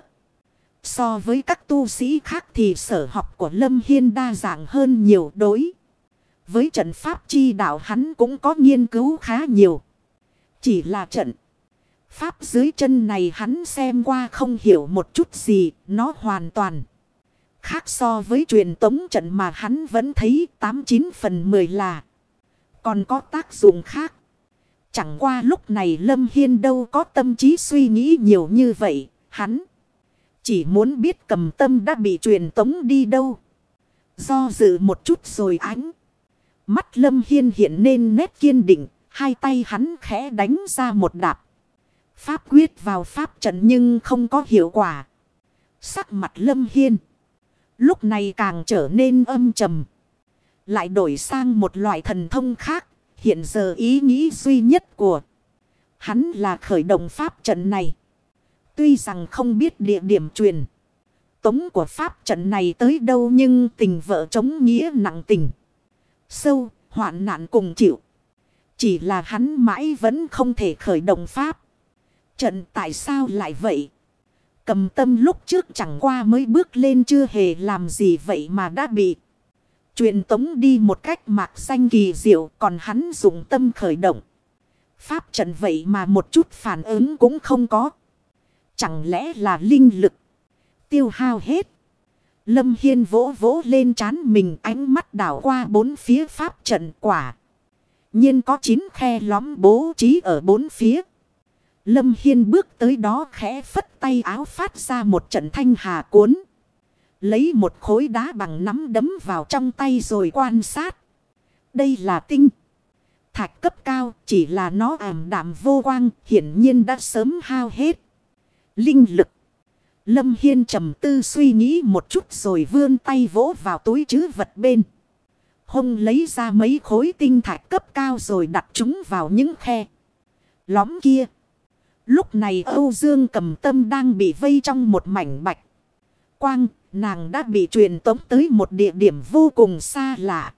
So với các tu sĩ khác thì sở học của Lâm Hiên đa dạng hơn nhiều đối. Với trận pháp chi đạo hắn cũng có nghiên cứu khá nhiều. Chỉ là trận. Pháp dưới chân này hắn xem qua không hiểu một chút gì, nó hoàn toàn. Khác so với truyền tống trận mà hắn vẫn thấy 89 phần 10 là. Còn có tác dụng khác. Chẳng qua lúc này Lâm Hiên đâu có tâm trí suy nghĩ nhiều như vậy. Hắn chỉ muốn biết cầm tâm đã bị truyền tống đi đâu. Do dự một chút rồi ánh. Mắt Lâm Hiên hiện nên nét kiên định. Hai tay hắn khẽ đánh ra một đạp. Pháp quyết vào pháp trận nhưng không có hiệu quả. Sắc mặt Lâm Hiên. Lúc này càng trở nên âm trầm. Lại đổi sang một loại thần thông khác. Hiện giờ ý nghĩ duy nhất của hắn là khởi động pháp trận này. Tuy rằng không biết địa điểm truyền. Tống của pháp trận này tới đâu nhưng tình vợ chống nghĩa nặng tình. Sâu, hoạn nạn cùng chịu. Chỉ là hắn mãi vẫn không thể khởi động pháp. Trận tại sao lại vậy? Cầm tâm lúc trước chẳng qua mới bước lên chưa hề làm gì vậy mà đã bị. Truyền tống đi một cách mạc xanh kỳ diệu còn hắn dùng tâm khởi động. Pháp trận vậy mà một chút phản ứng cũng không có. Chẳng lẽ là linh lực tiêu hao hết. Lâm Hiên vỗ vỗ lên trán mình, ánh mắt đảo qua bốn phía pháp trận quả. nhiên có chín khe lõm bố trí ở bốn phía. Lâm Hiên bước tới đó khẽ phất tay áo phát ra một trận thanh hà cuốn. Lấy một khối đá bằng nắm đấm vào trong tay rồi quan sát. Đây là tinh. Thạch cấp cao, chỉ là nó ảm đạm vô quang, hiển nhiên đã sớm hao hết. Linh lực. Lâm Hiên trầm tư suy nghĩ một chút rồi vươn tay vỗ vào túi chứ vật bên. Hông lấy ra mấy khối tinh thạch cấp cao rồi đặt chúng vào những khe. Lõm kia. Lúc này Âu Dương cầm tâm đang bị vây trong một mảnh bạch. Quang, nàng đã bị truyền tống tới một địa điểm vô cùng xa lạ.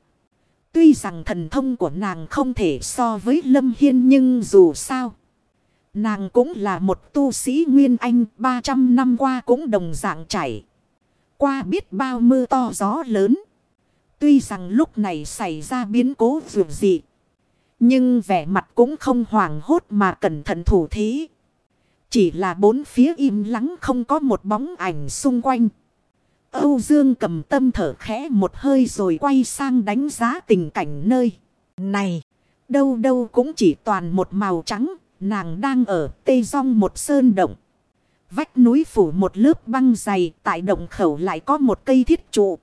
Tuy rằng thần thông của nàng không thể so với Lâm Hiên nhưng dù sao. Nàng cũng là một tu sĩ Nguyên Anh 300 năm qua cũng đồng dạng chảy. Qua biết bao mưa to gió lớn. Tuy rằng lúc này xảy ra biến cố dù gì. Nhưng vẻ mặt cũng không hoảng hốt mà cẩn thận thủ thí. Chỉ là bốn phía im lắng không có một bóng ảnh xung quanh. Âu Dương cầm tâm thở khẽ một hơi rồi quay sang đánh giá tình cảnh nơi. Này, đâu đâu cũng chỉ toàn một màu trắng, nàng đang ở tê rong một sơn động. Vách núi phủ một lớp băng dày, tại động khẩu lại có một cây thiết trụ.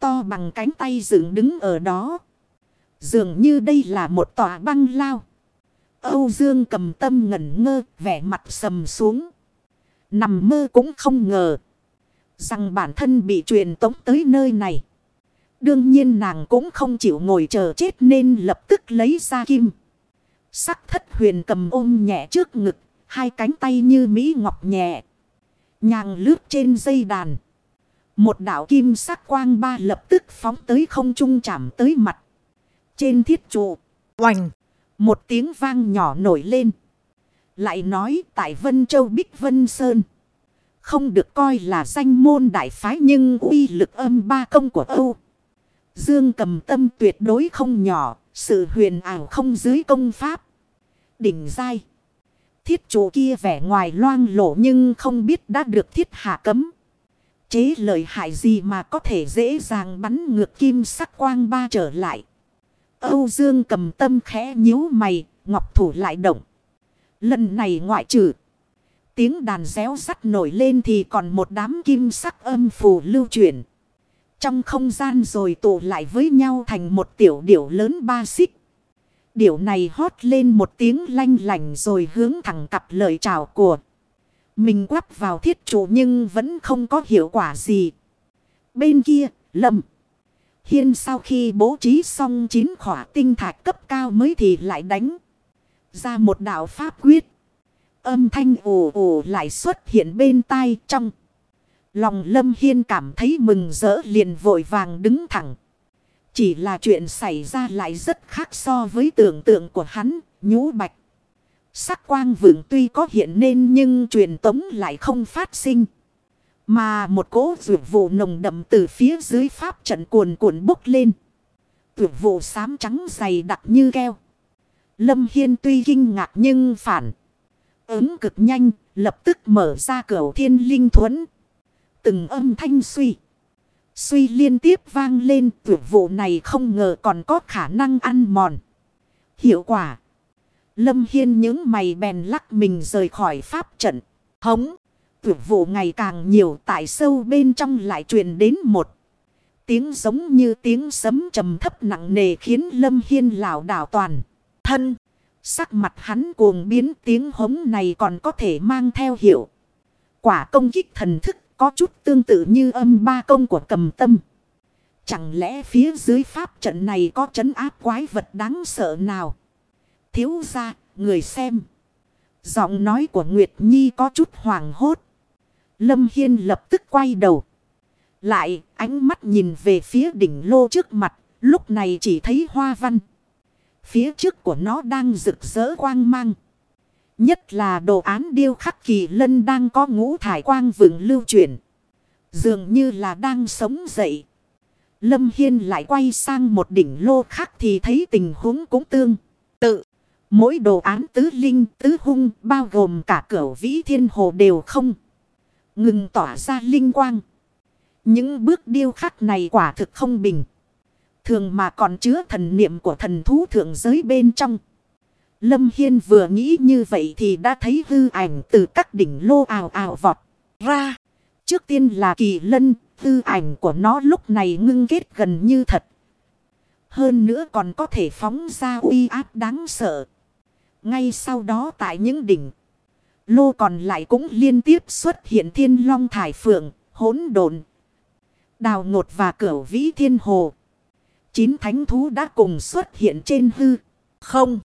To bằng cánh tay dựng đứng ở đó. Dường như đây là một tòa băng lao. Âu Dương cầm tâm ngẩn ngơ, vẻ mặt sầm xuống. Nằm mơ cũng không ngờ. Rằng bản thân bị truyền tống tới nơi này. Đương nhiên nàng cũng không chịu ngồi chờ chết nên lập tức lấy ra kim. Sắc thất huyền cầm ôm nhẹ trước ngực, hai cánh tay như Mỹ ngọc nhẹ. Nhàng lướt trên dây đàn. Một đảo kim sắc quang ba lập tức phóng tới không trung chạm tới mặt. Trên thiết trụ, oành, một tiếng vang nhỏ nổi lên. Lại nói tại Vân Châu Bích Vân Sơn. Không được coi là danh môn đại phái nhưng uy lực âm ba công của Âu. Dương cầm tâm tuyệt đối không nhỏ, sự huyền ảo không dưới công pháp. Đỉnh dai. Thiết chủ kia vẻ ngoài loang lổ nhưng không biết đã được thiết hạ cấm. Chế lợi hại gì mà có thể dễ dàng bắn ngược kim sắc quang ba trở lại. Âu Dương cầm tâm khẽ nhíu mày, ngọc thủ lại động. Lần này ngoại trừ. Tiếng đàn réo sắt nổi lên thì còn một đám kim sắc âm phù lưu chuyển. Trong không gian rồi tụ lại với nhau thành một tiểu điểu lớn ba xích. Điểu này hót lên một tiếng lanh lành rồi hướng thẳng cặp lời chào của. Mình quắp vào thiết trụ nhưng vẫn không có hiệu quả gì. Bên kia, lầm. Hiên sau khi bố trí xong chín khỏa tinh thạch cấp cao mới thì lại đánh. Ra một đạo pháp quyết. Âm thanh ồ ồ lại xuất hiện bên tai trong. Lòng Lâm Hiên cảm thấy mừng rỡ liền vội vàng đứng thẳng. Chỉ là chuyện xảy ra lại rất khác so với tưởng tượng của hắn, nhũ bạch. Sắc quang vượng tuy có hiện nên nhưng truyền tống lại không phát sinh. Mà một cỗ rượu vụ nồng đậm từ phía dưới pháp trận cuồn cuộn bốc lên. Rượu vụ xám trắng dày đặc như keo. Lâm Hiên tuy kinh ngạc nhưng phản. Ứng cực nhanh, lập tức mở ra cửa thiên linh thuẫn. Từng âm thanh suy. Suy liên tiếp vang lên tuyệt vụ này không ngờ còn có khả năng ăn mòn. Hiệu quả. Lâm Hiên những mày bèn lắc mình rời khỏi pháp trận. Hống. Tuyệt vụ ngày càng nhiều, tại sâu bên trong lại truyền đến một. Tiếng giống như tiếng sấm trầm thấp nặng nề khiến Lâm Hiên lảo đảo toàn. Thân. Sắc mặt hắn cuồng biến, tiếng hống này còn có thể mang theo hiệu. Quả công kích thần thức có chút tương tự như âm ba công của cầm tâm. Chẳng lẽ phía dưới pháp trận này có trấn áp quái vật đáng sợ nào? Thiếu ra, người xem. Giọng nói của Nguyệt Nhi có chút hoàng hốt. Lâm Hiên lập tức quay đầu. Lại, ánh mắt nhìn về phía đỉnh lô trước mặt, lúc này chỉ thấy hoa văn. Phía trước của nó đang rực rỡ quang mang. Nhất là đồ án điêu khắc kỳ lân đang có ngũ thải quang vượng lưu chuyển. Dường như là đang sống dậy. Lâm Hiên lại quay sang một đỉnh lô khác thì thấy tình huống cũng tương tự. Mỗi đồ án tứ linh, tứ hung, bao gồm cả cửa vĩ thiên hồ đều không. Ngừng tỏa ra linh quang. Những bước điêu khắc này quả thực không bình. Thường mà còn chứa thần niệm của thần thú thượng giới bên trong. Lâm Hiên vừa nghĩ như vậy thì đã thấy hư ảnh từ các đỉnh lô ào ào vọt ra. Trước tiên là kỳ lân, hư ảnh của nó lúc này ngưng kết gần như thật. Hơn nữa còn có thể phóng ra uy áp đáng sợ. Ngay sau đó tại những đỉnh lô còn lại cũng liên tiếp xuất hiện thiên long thải phượng, hỗn độn, đào ngột và cửu vĩ thiên hồ. Chín thánh thú đã cùng xuất hiện trên hư không.